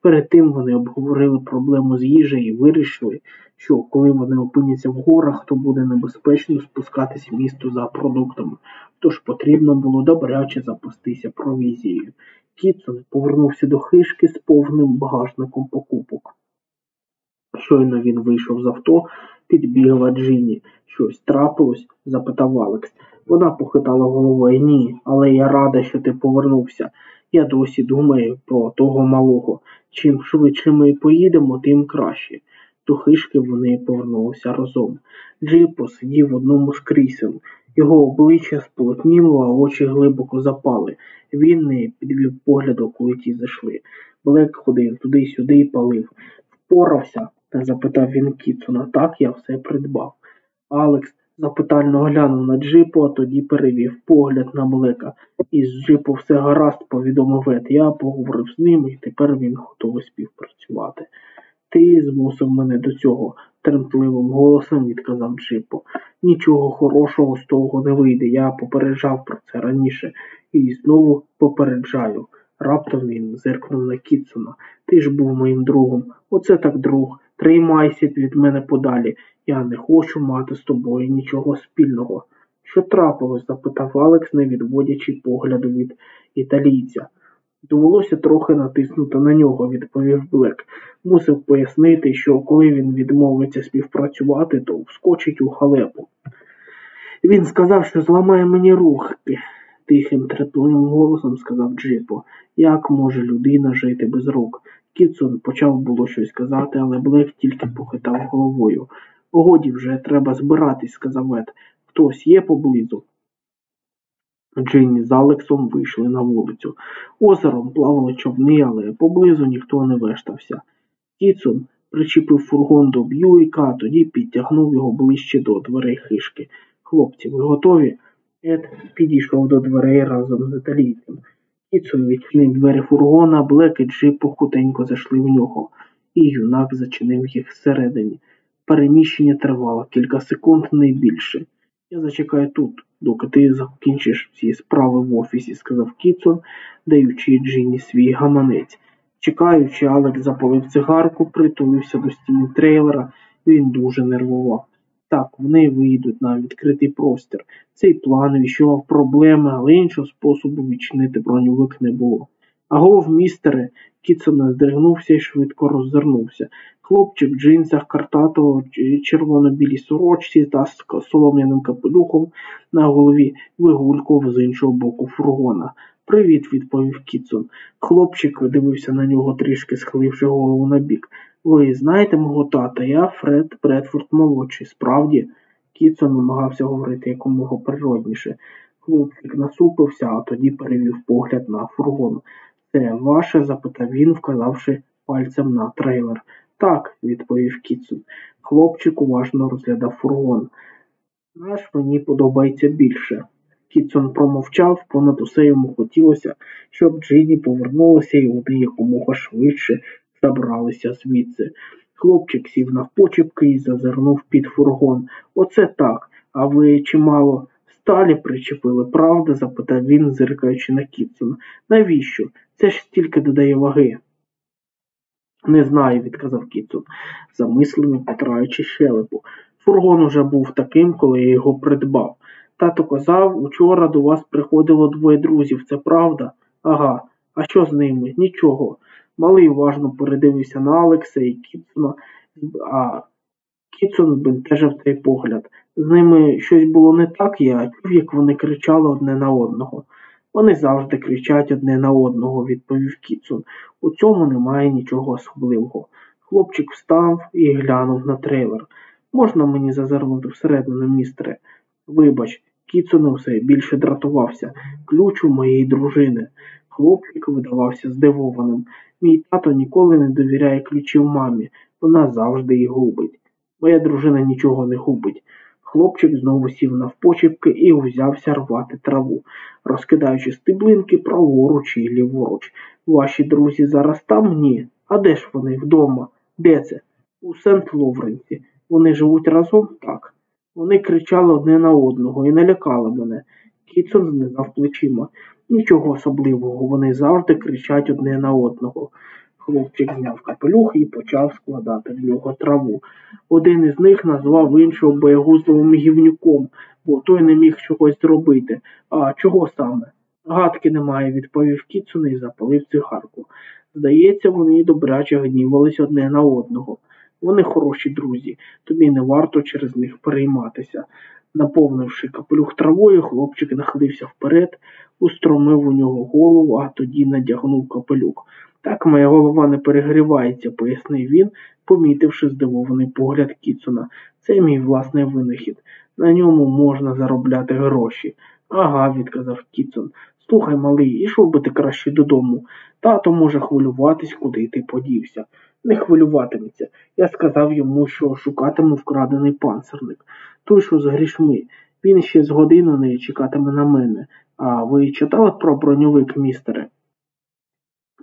Перед тим вони обговорили проблему з їжею і вирішили, що коли вони опиняться в горах, то буде небезпечно спускатись в місто за продуктами, тож потрібно було добряче запастися провізією. Кітсон повернувся до хишки з повним багажником покупок. Щойно він вийшов з авто, підбігла Джині. Щось трапилось? запитав Алекс. Вона похитала головою. Ні, але я рада, що ти повернувся. Я досі думаю про того малого. Чим швидше ми поїдемо, тим краще. До хишки вони повернулися разом. Джип посидів в одному з крісел. Його обличчя сполотніло, а очі глибоко запали. Він не підвів погляду, коли ті зайшли. Блек ходив туди-сюди і палив. Впорався, запитав він Кіцуна. Так, я все придбав. Алекс запитально глянув на джипу, а тоді перевів погляд на Блека. Із джипу все гаразд, повідомив Ед. Я поговорив з ним і тепер він готовий співпрацювати. Ти змусив мене до цього, тремтливим голосом відказав Джипо. Нічого хорошого з того не вийде. Я попереджав про це раніше і знову попереджаю. Раптом він зиркнув на Кітсона. Ти ж був моїм другом. Оце так друг. Тримайся від мене подалі. Я не хочу мати з тобою нічого спільного. Що трапилось? запитав Алекс, не відводячи погляду від італійця. Довелося трохи натиснути на нього, відповів Блек. Мусив пояснити, що коли він відмовиться співпрацювати, то вскочить у халепу. Він сказав, що зламає мені рухи, тихим трепливим голосом сказав Джипо. Як може людина жити без рук? Кітсон почав було щось казати, але Блек тільки похитав головою. Годі вже треба збиратись, сказав Ед. Хтось є поблизу. Джинні з Алексом вийшли на вулицю. Озером плавали човни, але поблизу ніхто не вештався. Кітсон причепив фургон до Б'юіка, а тоді підтягнув його ближче до дверей хишки. Хлопці, ви готові? Ед підійшов до дверей разом з італійцем. Кітсон відчинив двері фургона, Блек і Джип похутенько зайшли в нього, і юнак зачинив їх всередині. Переміщення тривало кілька секунд не більше. Я зачекаю тут, доки ти закінчиш всі справи в офісі, сказав Кітсон, даючи Джині свій гаманець. Чекаючи, Алекс запалив цигарку, притулився до стіни трейлера, він дуже нервував. Так, вони вийдуть на відкритий простір. Цей план віщував проблеми, але іншого способу відчинити броньовик не було. Агов, містере, Кітсон здригнувся і швидко роззирнувся. Хлопчик в джинсах, картатого червоно-білій сорочці та з солом'яним капелюхом на голові вигулькував з іншого боку фургона. Привіт, відповів Кітсон. Хлопчик дивився на нього трішки схиливши голову набік. Ви знаєте мого тата, я Фред Бредфорд молодший, справді. Кіцон намагався говорити якомога природніше. Хлопчик насупився, а тоді перевів погляд на фургон. Це ваше? запитав він, вказавши пальцем на трейлер. Так, відповів Кіцун. Хлопчик уважно розглядав фургон. Наш мені подобається більше. Кітсон промовчав, понад усе йому хотілося, щоб Джині повернулася і вони якомога швидше забралися звідси. Хлопчик сів навпочепки і зазирнув під фургон. Оце так. А ви чимало сталі причепили, правда? запитав він, зиркаючи на Кітсона. Навіщо? Це ж стільки додає ваги. Не знаю, відказав Кітсон, замислено потираючи щелепу. Фургон уже був таким, коли я його придбав. Тато казав, учора до вас приходило двоє друзів, це правда? Ага. А що з ними? Нічого. Малий уважно передивився на Алекса і Кітсона, а Кітсон збентежив цей погляд. З ними щось було не так, я чув, як вони кричали одне на одного. Вони завжди кричать одне на одного, відповів Кітсон. У цьому немає нічого особливого. Хлопчик встав і глянув на трейлер. Можна мені зазирнути всередину, містере? Вибач, Кіцуне все більше дратувався. Ключ у моєї дружини. Хлопчик видавався здивованим. Мій тато ніколи не довіряє ключів мамі. Вона завжди їх губить. Моя дружина нічого не губить. Хлопчик знову сів навпочіпки і узявся рвати траву, розкидаючи стеблинки праворуч і ліворуч. Ваші друзі зараз там? Ні. А де ж вони? Вдома? Де це? У Сент Ловренці. Вони живуть разом? Так. Вони кричали одне на одного і налякали мене. Кітсон знизав плечима. Нічого особливого, вони завжди кричать одне на одного. Хлопчик зняв капелюх і почав складати в нього траву. Один із них назвав іншого боягузливим гівнюком, бо той не міг чогось зробити. А чого саме? Гадки немає, відповів Кіцун і запалив цигарку. Здається, вони добряче гнівались одне на одного. Вони хороші друзі, тобі не варто через них перейматися. Наповнивши капелюх травою, хлопчик нахилився вперед, устромив у нього голову, а тоді надягнув капелюх. Так моя голова не перегрівається, пояснив він, помітивши здивований погляд Кіцуна. Це мій власний винахід. На ньому можна заробляти гроші. Ага, відказав Кіцун. Слухай, малий, ішов би ти краще додому. Тато може хвилюватись, куди ти подівся. Не хвилюватиметься. Я сказав йому, що шукатиму вкрадений панцирник. Той, що з грішми. Він ще з годину не чекатиме на мене. А ви читали про броньовик, містере?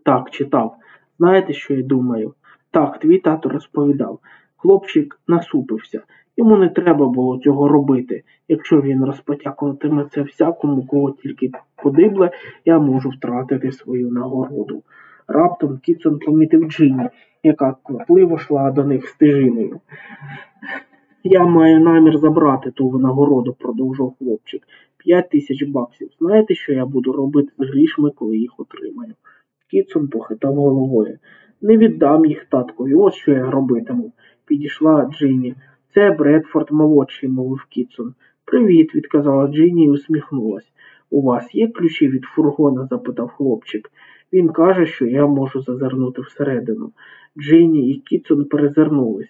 Так, читав. Знаєте, що я думаю? Так, твій тато розповідав. Хлопчик насупився. Йому не треба було цього робити. Якщо він розпотякуватиме це всякому, кого тільки подибле, я можу втратити свою нагороду. Раптом Кітсон помітив Джині, яка квапливо йшла до них стежиною. Я маю намір забрати ту винагороду, продовжував хлопчик. П'ять тисяч баксів. Знаєте, що я буду робити з грішми, коли їх отримаю? Кітсон похитав головою. Не віддам їх таткові, ось що я робитиму. Підійшла Джині. Це Бредфорд молодший, мовив Кітсон. Привіт, відказала Джині і усміхнулась. У вас є ключі від фургона? запитав хлопчик. Він каже, що я можу зазирнути всередину. Джині і Кітсон перезирнулись.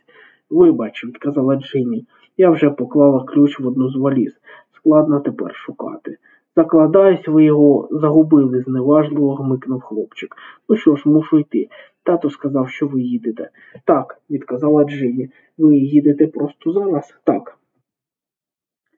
Вибач, відказала Джині. Я вже поклала ключ в одну з валіз. Складно тепер шукати. Закладаюсь, ви його загубили, зневажливо гмикнув хлопчик. Ну що ж, мушу йти. Тато сказав, що ви їдете. Так, відказала Джині. Ви їдете просто зараз? Так.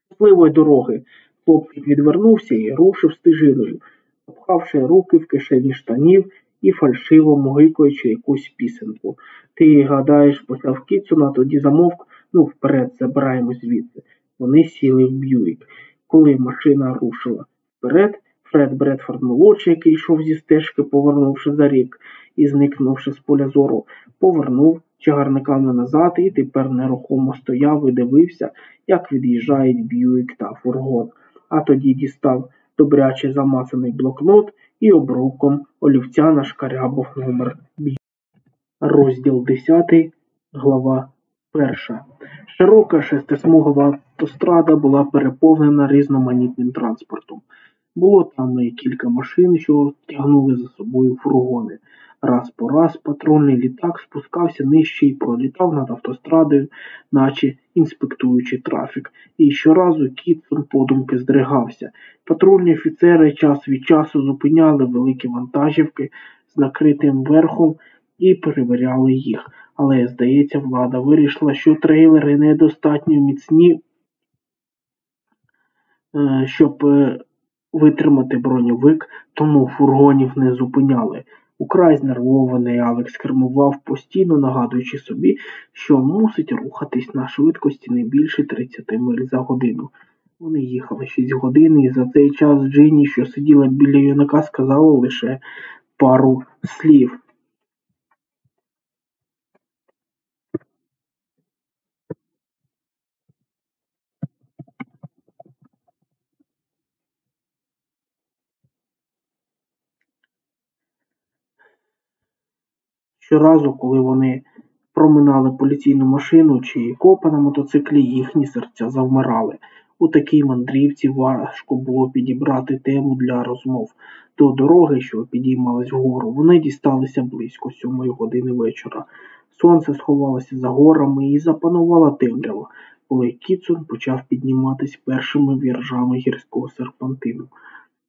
Щасливої дороги. Хлопчик відвернувся і рушив стежиною, запхавши руки в кишені штанів і фальшиво могикуючи якусь пісенку. Ти гадаєш, почав Кітсон, а тоді замовк, ну вперед, забираємо звідси. Вони сіли в Б'юік. Коли машина рушила вперед, Фред Бредфорд молодший, який йшов зі стежки, повернувши за ріг і зникнувши з поля зору, повернув чагарниками назад і тепер нерухомо стояв і дивився, як від'їжджають Б'юік та фургон. А тоді дістав добряче замацаний блокнот і обруком олівця нашкарябов номер Б'юік. Розділ 10, глава 1. Широка шестисмугова автострада була переповнена різноманітним транспортом. Було там і кілька машин, що тягнули за собою фургони. Раз по раз патрульний літак спускався нижче і пролітав над автострадою, наче інспектуючи трафік. І щоразу Кітсон подумки здригався. Патрульні офіцери час від часу зупиняли великі вантажівки з накритим верхом і перевіряли їх. Але, здається, влада вирішила, що трейлери недостатньо міцні, е, щоб е, витримати броньовик, тому фургонів не зупиняли. Украй знервований Алекс кермував, постійно нагадуючи собі, що мусить рухатись на швидкості не більше 30 миль за годину. Вони їхали 6 годин, і за цей час Джині, що сиділа біля юнака, сказала лише пару слів. Щоразу, коли вони проминали поліційну машину чи копа на мотоциклі, їхні серця завмирали. У такій мандрівці важко було підібрати тему для розмов. До дороги, що підіймалась вгору, вони дісталися близько сьомої години вечора. Сонце сховалося за горами і запанувала темрява, коли Кіцун почав підніматись першими віржами гірського серпантину.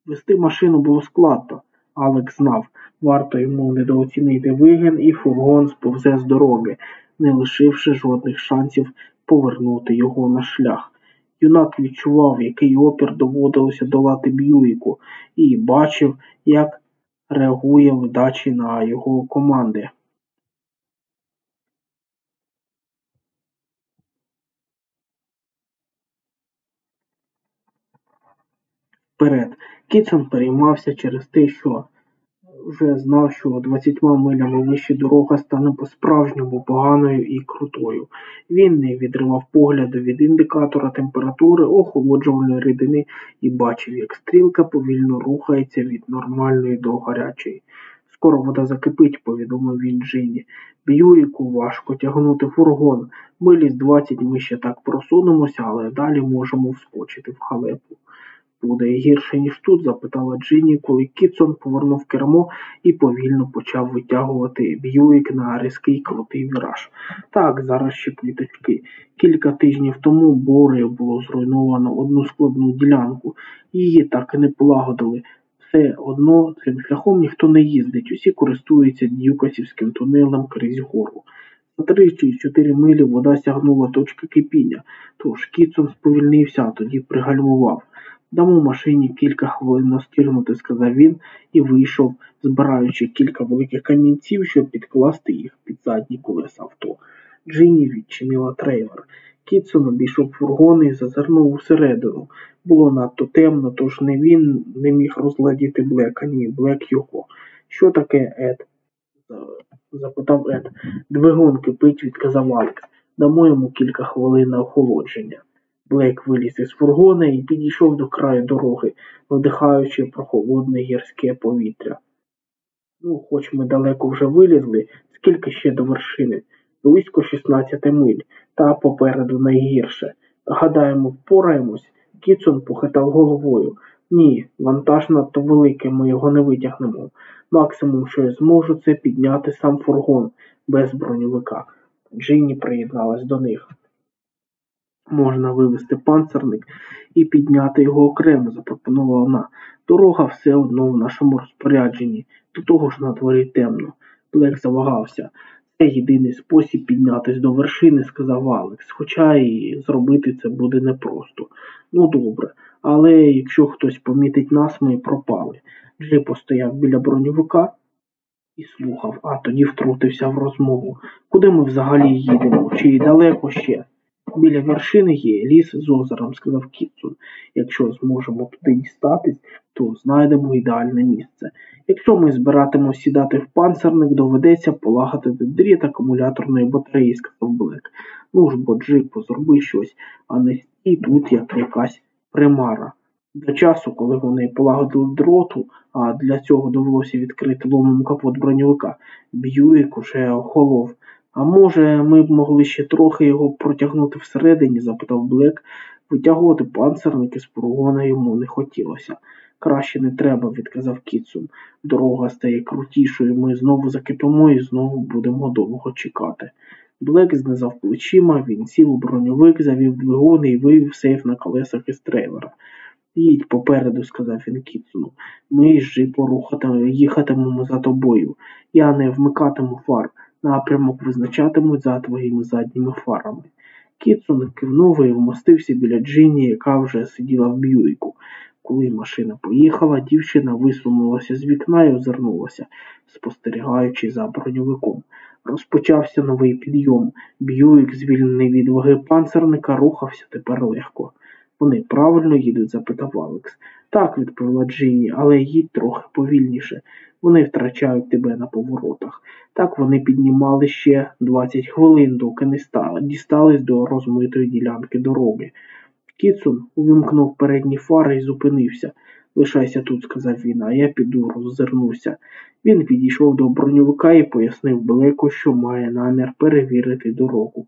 Вести машину було складно. Алекс знав, варто йому недооцінити вигін, і фургон сповзе з дороги, не лишивши жодних шансів повернути його на шлях. Юнак відчував, який опір доводилося долати Б'юїку, і бачив, як реагує ледачі на його команди. Вперед. Кітсон переймався через те, що вже знав, що двадцятьма милями вище дорога стане по-справжньому поганою і крутою. Він не відривав погляду від індикатора температури охолоджувальної рідини і бачив, як стрілка повільно рухається від нормальної до гарячої. Скоро вода закипить, повідомив він Джині. Б'юїку важко тягнути фургон. Милі з двадцять ми ще так просунемося, але далі можемо вскочити в халепу. Буде гірше, ніж тут? запитала Джині, коли Кітсон повернув кермо і повільно почав витягувати Б'юїк на різкий крутий віраж. Так, зараз ще квіточки. Кілька тижнів тому борею було зруйновано одну складну ділянку. Її так і не полагодили. Все одно цим шляхом ніхто не їздить, усі користуються Дюкасівським тунелем крізь гору. За три чи чотири милі вода сягнула точки кипіння, тож Кітсон сповільнився, а тоді пригальмував. Дамо машині кілька хвилин настільнути, сказав він і вийшов, збираючи кілька великих камінців, щоб підкласти їх під задні колеса авто. Джині відчинила трейлер. Кітсон обійшов фургон і зазирнув усередину. Було надто темно, тож не він не міг розглядіти Блека, ні Блек його. Що таке, Ед? запитав Ед. Двигун кипить, відказав Алекс. Дамо йому кілька хвилин на охолодження. Блейк виліз із фургона і підійшов до краю дороги, вдихаючи прохолодне гірське повітря. Ну, хоч ми далеко вже вилізли, скільки ще до вершини, близько 16 миль, та попереду найгірше. Гадаємо, впораємось. Кіцун похитав головою. Ні, вантаж надто великий, ми його не витягнемо. Максимум, що я зможу, це підняти сам фургон без броньовика. Джинні приєдналась до них. Можна вивести панцерник і підняти його окремо, запропонувала вона. Дорога все одно в нашому розпорядженні, до того ж на дворі темно. Блек завагався. Це єдиний спосіб піднятись до вершини, сказав Алекс, хоча і зробити це буде непросто. Ну добре, але якщо хтось помітить нас, ми пропали. Джей постояв біля броньовика і слухав, а тоді втрутився в розмову. Куди ми взагалі їдемо? Чи далеко ще? Біля вершини є ліс з озером, сказав Кітсон. Якщо зможемо туди дістатись, то знайдемо ідеальне місце. Якщо ми збиратимо сідати в панцерник, доведеться полагодити дріт акумуляторної батареї, сказав Блек. Ну ж бо, Джипо, зроби щось, а не стій тут як якась примара. До часу, коли вони полагодили дроту, а для цього довелося відкрити ломом капот броньовика, Б'юїк уже охолов. А може, ми б могли ще трохи його протягнути всередині? запитав Блек. Витягувати панцерники з фургона йому не хотілося. Краще не треба, відказав Кіцун. Дорога стає крутішою, ми знову закипимо і знову будемо довго чекати. Блек знизав плечима, він сів у броньовик, завів двигун і вивів сейф на колесах із трейлера. Їдь попереду, сказав він Кіцуну. Ми з джипу їхатимемо за тобою. Я не вмикатиму фар. Напрямок визначатимуть за твоїми задніми фарами. Кітсон кивнув і вмостився біля Джині, яка вже сиділа в б'юйку. Коли машина поїхала, дівчина висунулася з вікна і озирнулася, спостерігаючи за броньовиком. Розпочався новий підйом. Б'юїк, звільнений від ваги панцерника, рухався тепер легко. Вони правильно їдуть? запитав Алекс. Так, відповіла Джинні, але їдь трохи повільніше. Вони втрачають тебе на поворотах. Так вони піднімали ще 20 хвилин, доки не стали, дістались до розмитої ділянки дороги. Кіцун увімкнув передні фари і зупинився. Лишайся тут, сказав він, а я піду роззирнуся. Він підійшов до броньовика і пояснив Блеку, що має намір перевірити дорогу.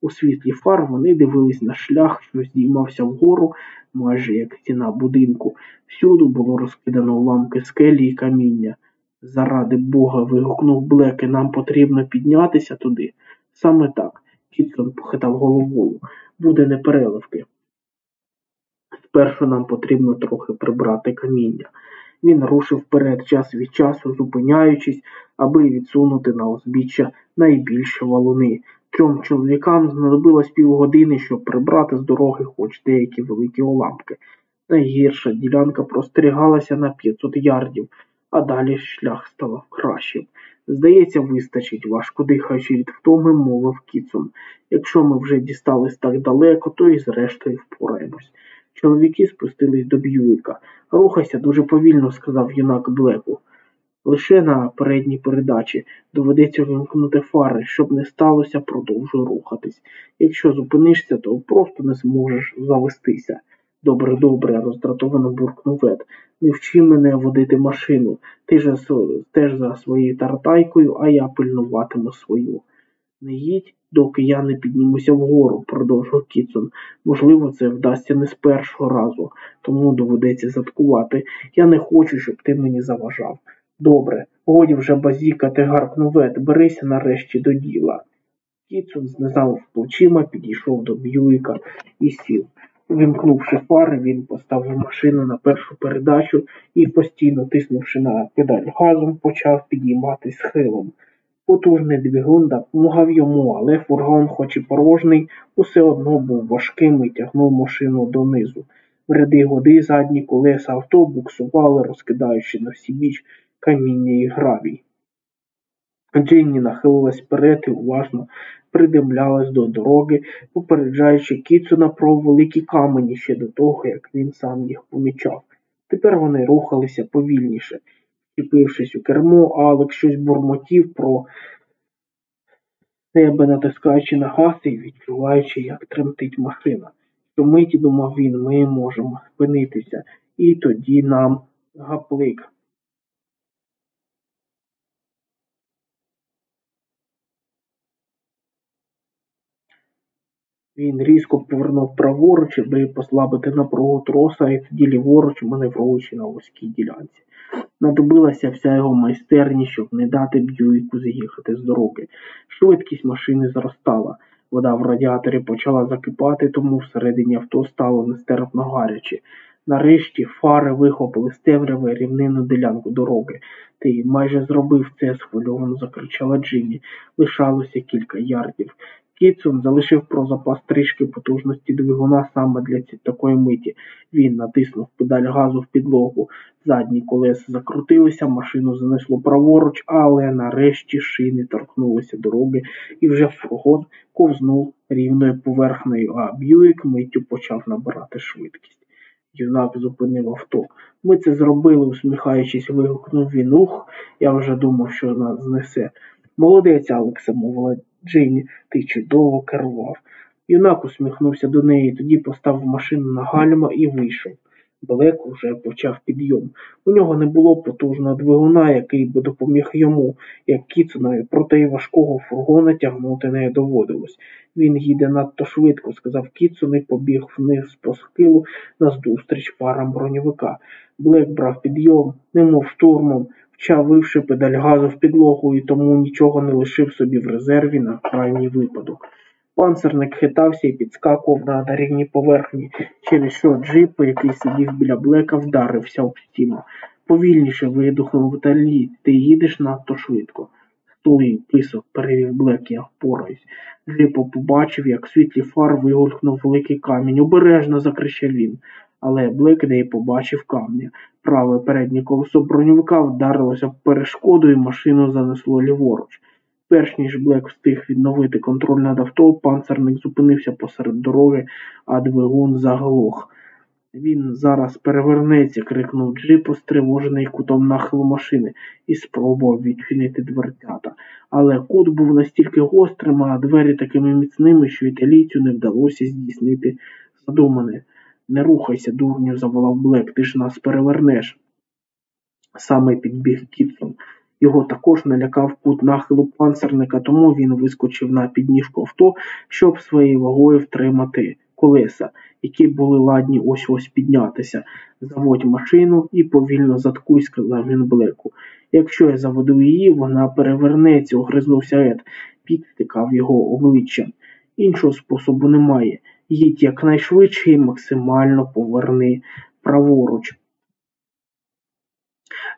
У світлі фар вони дивились на шлях, що здіймався вгору, майже як стіна будинку. Всюди було розкидано уламки скелі і каміння. Заради бога. вигукнув Блеки, нам потрібно піднятися туди. Саме так. Кітсон похитав головою. Буде непереливки. Спершу нам потрібно трохи прибрати каміння. Він рушив вперед час від часу, зупиняючись, аби відсунути на узбіччя найбільші валуни. Трьом чоловікам знадобилось півгодини, щоб прибрати з дороги хоч деякі великі уламки. Найгірша ділянка простерігалася на 500 ярдів, а далі шлях ставав кращим. Здається, вистачить, важко дихаючи від втоми, мовив Кіцун. Якщо ми вже дістались так далеко, то і зрештою впораємось. Чоловіки спустились до Б'юїка. Рухайся дуже повільно, сказав юнак Блеку. Лише на передній передачі доведеться вимкнути фари, щоб не сталося, продовжуй рухатись. Якщо зупинишся, то просто не зможеш завестися. Добре, добре, роздратовано буркнув Вет. Не вчи мене водити машину. Ти ж теж за своєю тартайкою, а я пильнуватиму свою. Не їдь, доки я не піднімуся вгору, продовжував Кіцун. Можливо, це вдасться не з першого разу, тому доведеться заткувати. Я не хочу, щоб ти мені заважав. Добре, годі вже базікати, гаркнув Вет, берися нарешті до діла. Кіцун знизав плечима, підійшов до Б'юїка і сів. Вимкнувши фари, він поставив машину на першу передачу і, постійно тиснувши на педаль газом, почав підійматись схилом. Потужний двигун допомагав йому, але фургон, хоч і порожній, усе одно був важким і тягнув машину донизу. В ряди годи задні колеса авто буксували, розкидаючи на всі біч каміння і гравій. Джинні нахилилась вперед і уважно придивлялась до дороги, попереджаючи Кіцуна про великі камені ще до того, як він сам їх помічав. Тепер вони рухалися повільніше. Вчепившись у кермо, Алекс щось бурмотів про себе, натискаючи на газ і відчуваючи, як тремтить машина. Щомиті, думав він, ми можемо спинитися, і тоді нам гаплик. Він різко повернув праворуч, аби послабити напругу троса, і тоді ліворуч, маневруючи на вузькій ділянці. Надобилася вся його майстерність, щоб не дати Б'юйку з'їхати з дороги. Швидкість машини зростала. Вода в радіаторі почала закипати, тому всередині авто стало нестерпно гаряче. Нарешті фари вихопили з темряви рівнину ділянку дороги. Ти майже зробив це, схвильовано закричала Джинні. Лишалося кілька ярдів. Кітсон залишив про запас трішки потужності двигуна саме для такої миті. Він натиснув педаль газу в підлогу. Задні колеса закрутилися, машину занесло праворуч, але нарешті шини торкнулися дороги, і вже фургон ковзнув рівною поверхнею, а Б'юік миттю почав набирати швидкість. Юнак зупинив авто. Ми це зробили, усміхаючись, вигукнув він. Ух, я вже думав, що нас знесе. Молодець, Алексе, мовила Джині, ти чудово керував. Юнак усміхнувся до неї, тоді поставив машину на гальма і вийшов. Блек уже почав підйом. У нього не було потужного двигуна, який би допоміг йому, як Кіцунові, проте й важкого фургона тягнути не доводилось. Він їде надто швидко, сказав Кіцун і побіг вниз по схилу наздустріч фарам броньовика. Блек брав підйом, немов штурмом, вчавивши педаль газу в підлогу і тому нічого не лишив собі в резерві на крайній випадок. Панцерник хитався і підскакував на рівній поверхні, через що джип, який сидів біля блека, вдарився об стіну. Повільніше видухнув Віталій, ти їдеш надто швидко. Стулий писок, перевів блек, я впораюсь. Джипо побачив, як світлі фар вигулькнув великий камінь. Обережно закричав він. Але Блек не побачив камня. Праве переднє колесо броньовика вдарилося в перешкоду і машину занесло ліворуч. Перш ніж Блек встиг відновити контроль над авто, панцерник зупинився посеред дороги, а двигун заглох. Він зараз перевернеться, крикнув Джипо, стривожений кутом нахилу машини, і спробував відчинити дверцята. Але кут був настільки гострим, а двері такими міцними, що італійцю не вдалося здійснити задумане. Не рухайся, дурню, заволав Блек, ти ж нас перевернеш. Саме підбіг Кітсон. Його також налякав кут нахилу панцерника, тому він вискочив на підніжку авто, щоб своєю вагою втримати колеса, які були ладні ось ось піднятися. Заводь машину і повільно заткуй, сказав він Блеку. Якщо я заведу її, вона перевернеться, огризнувся Ед, підстикав його обличчям. Іншого способу немає. Їдь якнайшвидше і максимально поверни праворуч.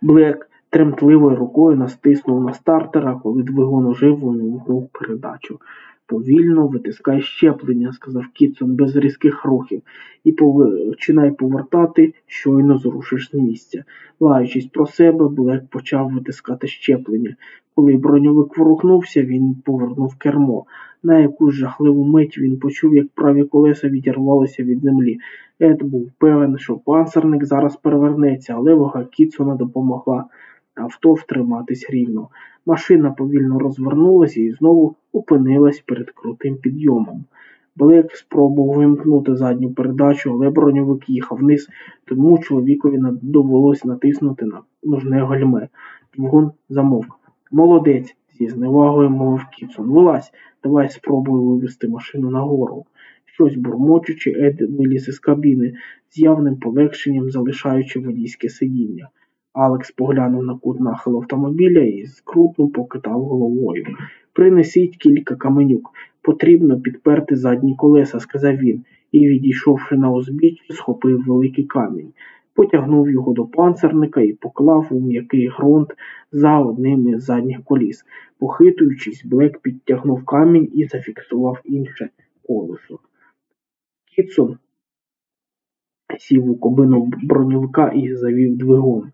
Блек тремтливою рукою настиснув на стартера, коли двигун ожив, вимкнув передачу. Повільно витискай щеплення, сказав Кітсон без різких рухів, і починай повертати, щойно зрушиш з місця. Лаючись про себе, Блек почав витискати щеплення. Коли броньовик ворухнувся, він повернув кермо. На якусь жахливу мить він почув, як праві колеса відірвалися від землі. Ед був певен, що панцерник зараз перевернеться, але вага Кітсона допомогла авто втриматись рівно. Машина повільно розвернулася і знову опинилась перед крутим підйомом. Блек спробував вимкнути задню передачу, але броньовик їхав вниз, тому чоловікові довелось натиснути на нужне гальме. Двигун замовк. Молодець, зі зневагою мовив Кітсон. Вилазь, давай спробуй вивести машину нагору. Щось бурмочучи, Ед виліз із кабіни, з явним полегшенням залишаючи водійське сидіння. Алекс поглянув на кут нахилу автомобіля і скрутно покитав головою. Принесіть кілька каменюк. Потрібно підперти задні колеса, сказав він, і, відійшовши на узбіччя, схопив великий камінь, потягнув його до панцерника і поклав у м'який ґрунт за одним із задніх коліс. Похитуючись, Блек підтягнув камінь і зафіксував інше колесо. Кітсон сів у кобину броньовика і завів двигун.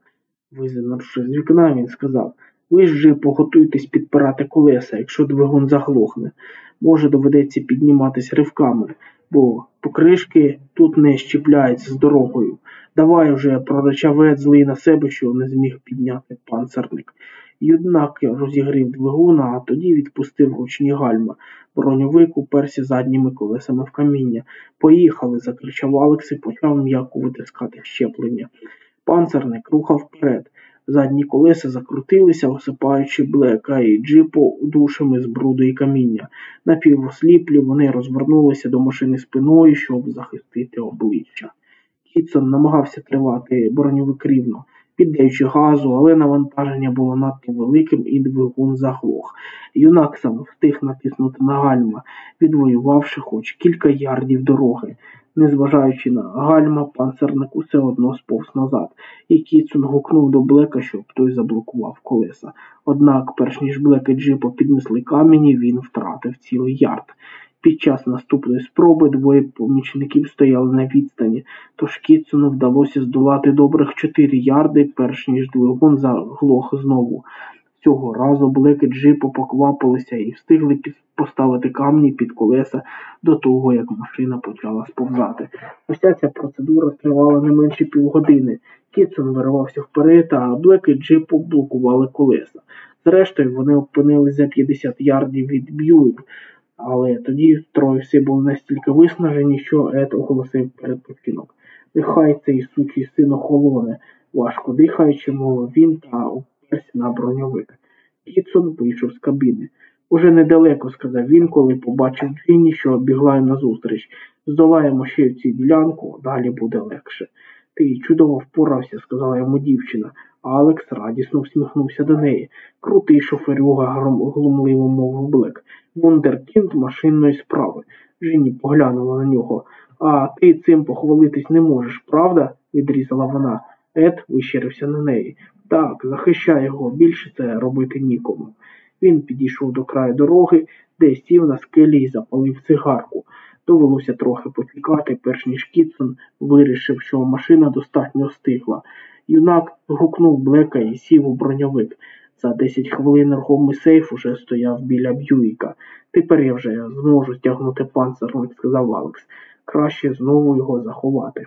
Визирнувши з вікна, він сказав ви ж поготуйтесь підпирати колеса, якщо двигун заглохне. Може, доведеться підніматись ривками, бо покришки тут не щіпляються з дорогою. Давай уже проричав Вет злий на себе, що не зміг підняти панцерник. Юднак розігрів двигуна, а тоді відпустив ручні гальма. Броньовик уперся задніми колесами в каміння. Поїхали, закричав Алекс і почав м'яко витискати щеплення. Панцерник рухав вперед. Задні колеса закрутилися, осипаючи блека і джипу душами з бруду і каміння. Напівосліплі вони розвернулися до машини спиною, щоб захистити обличчя. Кітсон намагався тривати броньовик рівно, піддаючи газу, але навантаження було надто великим і двигун заглох. Юнак сам встиг натиснути на гальма, відвоювавши хоч кілька ярдів дороги. Незважаючи на гальма, панцерник усе одно сповз назад, і Кітсон гукнув до Блека, щоб той заблокував колеса. Однак, перш ніж Блек і Джипо піднесли камені, він втратив цілий ярд. Під час наступної спроби двоє помічників стояли на відстані, тож Кітсону вдалося здолати добрих чотири ярди, перш ніж двигун заглох знову. Цього разу Блек і Джипо поквапилися і встигли поставити камні під колеса до того, як машина почала сповзати. Уся ця процедура тривала не менше півгодини. Кітсон виривався вперед, а Блек і Джипо блокували колеса. Зрештою, вони опинилися за 50 ярдів від Б'юік, але тоді троє всі були настільки виснажені, що Ед оголосив передпочинок. Нехай цей сучий син охолоне, важко дихаючи, мовив він та на броньовик. Кітсон вийшов з кабіни. Уже недалеко, сказав він, коли побачив Джинні, що бігла назустріч. Здолаємо ще в цю ділянку, далі буде легше. Ти чудово впорався, сказала йому дівчина, Алекс радісно всміхнувся до неї. Крутий шоферюга глумливо мовив Блек. Вундеркінд машинної справи. Джинні поглянула на нього. А ти цим похвалитись не можеш, правда? відрізала вона. Ед вищирився на неї. Так, захищай його, більше це робити нікому. Він підійшов до краю дороги, де сів на скелі і запалив цигарку. Довелося трохи почекати, перш ніж Кітсон вирішив, що машина достатньо стигла. Юнак гукнув Блека і сів у броньовик. За десять хвилин рухомий сейф уже стояв біля Б'юїка. Тепер я вже зможу стягнути панцирник, сказав Алекс. Краще знову його заховати.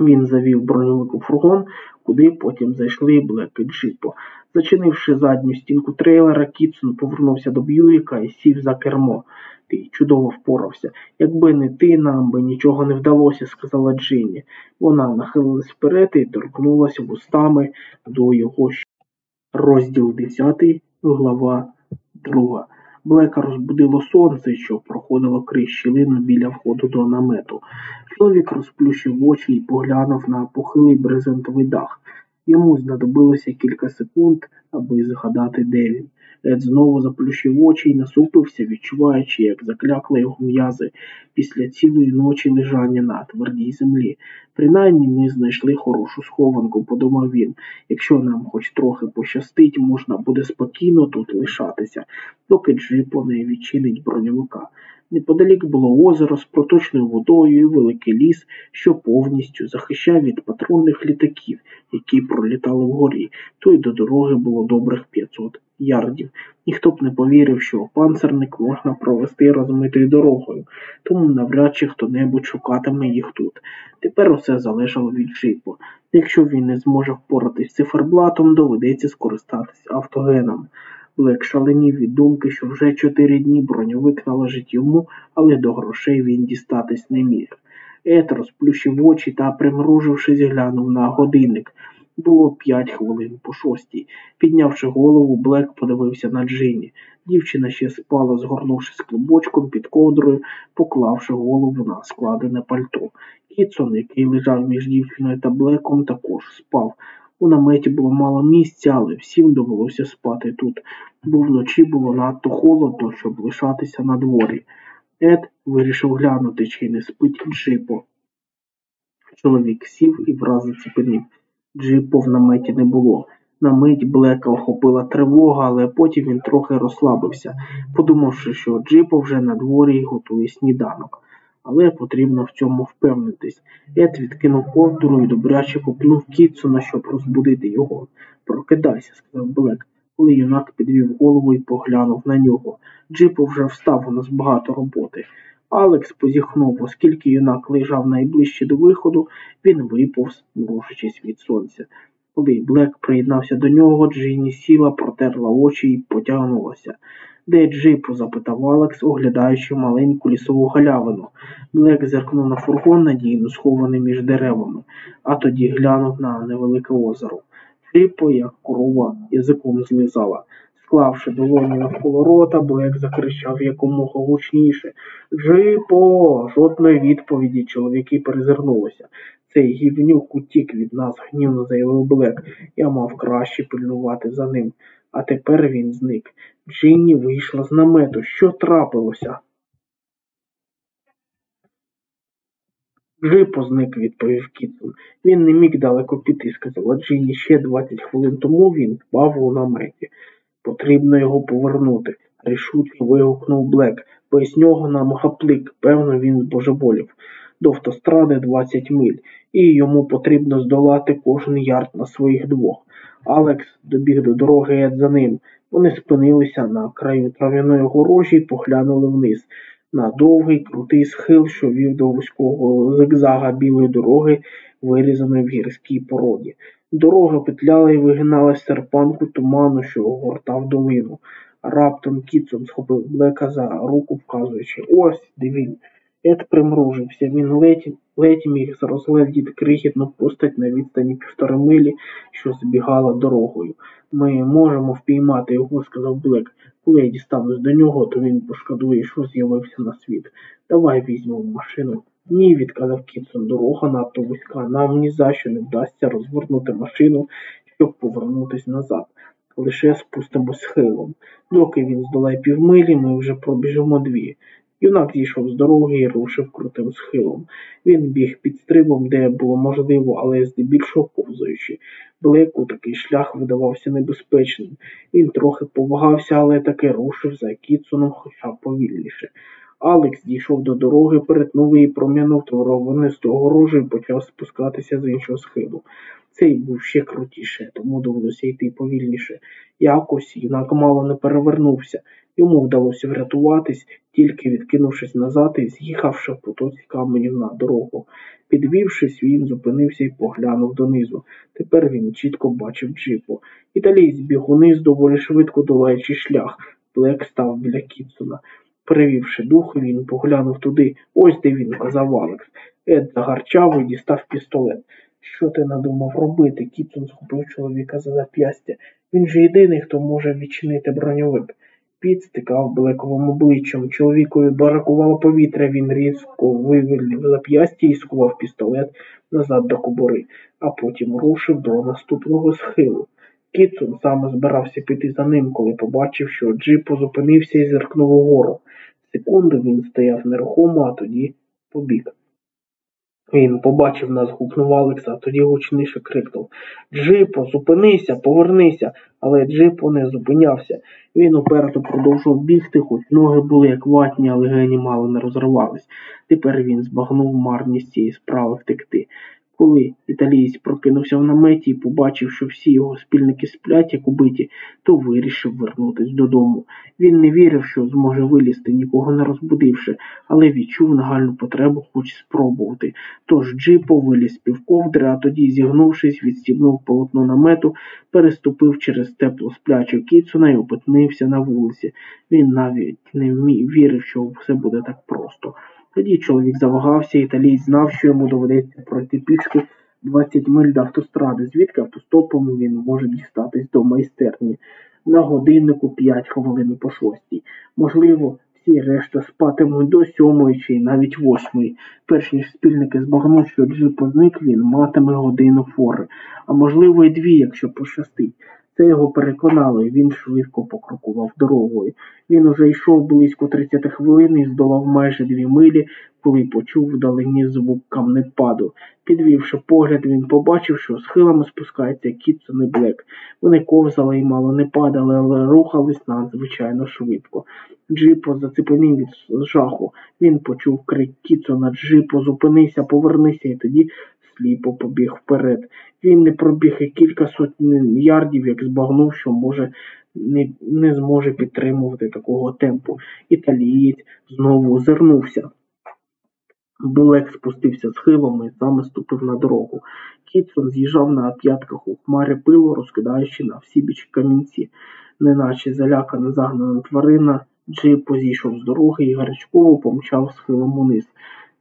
Він завів броньовик у фургон, куди потім зайшли Блек і Джипо. Зачинивши задню стінку трейлера, Кітсон повернувся до Б'юїка і сів за кермо. Ти чудово впорався. Якби не ти, нам би нічого не вдалося, сказала Джинні. Вона нахилилась вперед і торкнулася вустами до його Розділ 10, глава 2. Блека розбудило сонце, що проходило крізь щілину біля входу до намету. Чоловік розплющив очі і поглянув на похилий брезентовий дах. Йому знадобилося кілька секунд, аби згадати, де він. Ед знову заплющив очі і насупився, відчуваючи, як заклякли його м'язи після цілої ночі лежання на твердій землі. Принаймні ми знайшли хорошу схованку, подумав він. Якщо нам хоч трохи пощастить, можна буде спокійно тут лишатися, доки джипо не відчинить броньовика. Неподалік було озеро з проточною водою і великий ліс, що повністю захищав від патрульних літаків, які пролітали вгорі. То й до дороги було добрих 500 ярдів. Ніхто б не повірив, що панцерник можна провести розмитою дорогою, тому навряд чи хто-небудь шукатиме їх тут. Тепер усе залежало від джипу. Якщо він не зможе впоратись з циферблатом, доведеться скористатись автогеном. Блек шаленів від думки, що вже чотири дні броньовик належить йому, але до грошей він дістатись не міг. Ет розплющив очі та, примружившись, глянув на годинник. Було п'ять хвилин по шостій. Піднявши голову, Блек подивився на Джинні. Дівчина ще спала, згорнувшись клубочком під ковдрою, поклавши голову на складене пальто. Кітсон, який лежав між дівчиною та Блеком, також спав. У наметі було мало місця, але всім довелося спати тут, бо вночі було надто холодно, щоб лишатися на дворі. Ед вирішив глянути, чи не спить Джипо. Чоловік сів і враз заціпенів. Джипо в наметі не було. На мить Блека охопила тривога, але потім він трохи розслабився, подумавши, що Джипо вже на дворі готує сніданок. Але потрібно в цьому впевнитись. Ед відкинув ковдру і добряче купнув Кітсона, щоб розбудити його. Прокидайся, сказав Блек, коли юнак підвів голову і поглянув на нього. Джипо вже встав, у нас багато роботи. Алекс позіхнув, оскільки юнак лежав найближче до виходу, він виповз, мружачись від сонця. Коли Блек приєднався до нього, Джині сіла, протерла очі і потягнулася. Де Джипу? запитав Алекс, оглядаючи маленьку лісову галявину. Блек зеркнув на фургон, надійно схований між деревами, а тоді глянув на невелике озеро. Джипо, як корова, язиком злизала. Склавши долоні навколо рота, Блек закричав якомога гучніше. Джипо! Жодної відповіді чоловіки перезирнулися. Цей гівнюк утік від нас, гнівно заявив Блек. Я мав краще пильнувати за ним. А тепер він зник. Джинні вийшла з намету. Що трапилося? Джипо зник, відповів Кітсон. Він не міг далеко піти, сказала Джинні. Ще 20 хвилин тому він впав у наметі. Потрібно його повернути, рішуче вигукнув Блек. Без нього нам гаплик, певно, він збожеволів. До автостради 20 миль, і йому потрібно здолати кожен ярд на своїх двох. Алекс добіг до дороги за ним. Вони спинилися на краю трав'яної горожі і поглянули вниз на довгий крутий схил, що вів до вузького зигзага білої дороги, вирізаної в гірській породі. Дорога петляла і вигиналась серпанку туману, що огортав долину. Раптом Кітсон схопив Блека за руку, вказуючи ось, де він. Ед примружився. Він ледь, ледь міг розгледіти крихітну постать на відстані півтори милі, що збігала дорогою. Ми можемо впіймати його, сказав Блек. Коли я дістанусь до нього, то він пошкодує, що з'явився на світ. Давай візьмемо машину. Ні, відказав Кітсон, дорога надто вузька. Нам ні за що не вдасться розвернути машину, щоб повернутися назад. Лише спустимось схилом. Доки він здолає півмилі, ми вже пробіжимо дві. Юнак зійшов з дороги і рушив крутим схилом. Він біг під стрибом, де було можливо, але здебільшого повзаючи. Блеку такий шлях видавався небезпечним. Він трохи повагався, але таки рушив за Кітсоном, хоча повільніше. Алекс дійшов до дороги, перетнув її, пром'янув творованисту огорожу і почав спускатися з іншого схилу. Цей був ще крутіше, тому довелося йти повільніше. Якось юнак мало не перевернувся. Йому вдалося врятуватись, тільки відкинувшись назад і з'їхавши в потоці каменів на дорогу. Підвівшись, він зупинився і поглянув донизу. Тепер він чітко бачив джипу. Італієць біг униз, доволі швидко долаючи шлях. Блек став біля Кітсона. Перевівши дух, він поглянув туди. Ось де він, казав Алекс. Ед загарчав і дістав пістолет. Що ти надумав робити? Кітсон схопив чоловіка за зап'ястя. Він же єдиний, хто може відчинити броньовик. Піт стикав Блековим обличчям. Чоловікові баракувало повітря, він різко вивільнив зап'ястя і скував пістолет назад до кобури, а потім рушив до наступного схилу. Кітсон саме збирався піти за ним, коли побачив, що джип зупинився і зиркнув угору. Секунду він стояв нерухомо, а тоді побіг. Він побачив нас, гукнув Алекса, тоді гучніше крикнув Джипо, зупинися, повернися. Але Джипо не зупинявся. Він уперто продовжував бігти, хоч ноги були як ватні, а легені мало не розривались. Тепер він збагнув марність цієї справи втекти. Коли італієць прокинувся в наметі і побачив, що всі його спільники сплять, як убиті, то вирішив вернутись додому. Він не вірив, що зможе вилізти, нікого не розбудивши, але відчув нагальну потребу хоч спробувати. Тож Джипо виліз півковдри, а тоді, зігнувшись, відстібнув полотно намету, переступив через тепло сплячу Кіцуна і опитнився на вулиці. Він навіть не вмів, вірив, що все буде так просто. Тоді чоловік завагався, італієць знав, що йому доведеться пройти пішки 20 миль до автостради, звідки автостопом він може дістатись до майстерні на годиннику 5 хвилин по шостій. Можливо, всі решта спатимуть до сьомої чи навіть восьмої. Перш ніж спільники збагнуть, що джипо зник, він матиме годину фори, а можливо й дві, якщо пощастить. Це його переконало, і він швидко покрокував дорогою. Він уже йшов близько 30 хвилин і здолав майже дві милі, коли почув вдалині звук камнепаду. Підвівши погляд, він побачив, що схилами спускається Кітсон Блек. Вони ковзали і мало не падали, але рухались надзвичайно швидко. Джипо зацепенів від жаху. Він почув крик Кітсона Джипо, зупинися, повернися, і тоді сліпо побіг вперед. Він не пробіг і кілька сотень ярдів, як збагнув, що може не, не зможе підтримувати такого темпу. Італієць знову озирнувся. Булек спустився схилом і саме ступив на дорогу. Кітсон з'їжджав на п'ятках у хмарі пилу, розкидаючи на всі біч камінці, неначе залякана загнана тварина, джип позійшов з дороги і гарячково помчав схилом униз.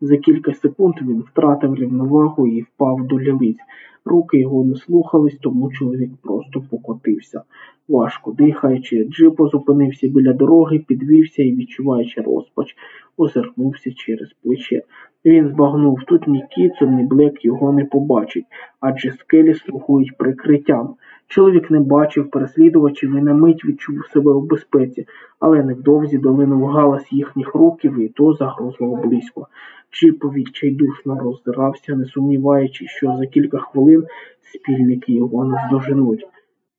За кілька секунд він втратив рівновагу і впав до лілиць. Руки його не слухались, тому чоловік просто покотився. Важко дихаючи, Джипо зупинився біля дороги, підвівся і, відчуваючи розпач, озирнувся через плече. Він збагнув тут ні Кіцон, ні Блек його не побачить, адже скелі слугують прикриттям. Чоловік не бачив переслідувачів і на мить відчув себе в безпеці, але невдовзі долинув галас їхніх руків і то загрозливо близько. Джипо відчайдушно роздирався, не сумніваючись, що за кілька хвилин спільники його наздоженуть.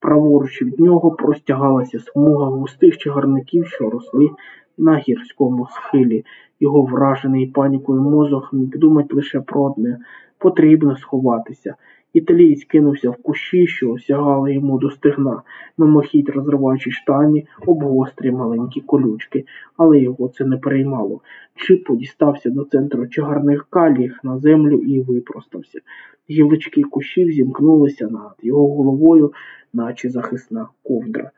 Праворуч від нього простягалася смуга густих чагарників, що росли на гірському схилі. Його вражений панікою мозок міг думати лише про одне потрібно сховатися. Італієць кинувся в кущі, що осягали йому до стегна, мимохідь розриваючи штані обгострі маленькі колючки, але його це не переймало. Чипо дістався до центру чагарних каліг на землю і випростався. Гілочки кущів зімкнулися над його головою, наче захисна ковдра.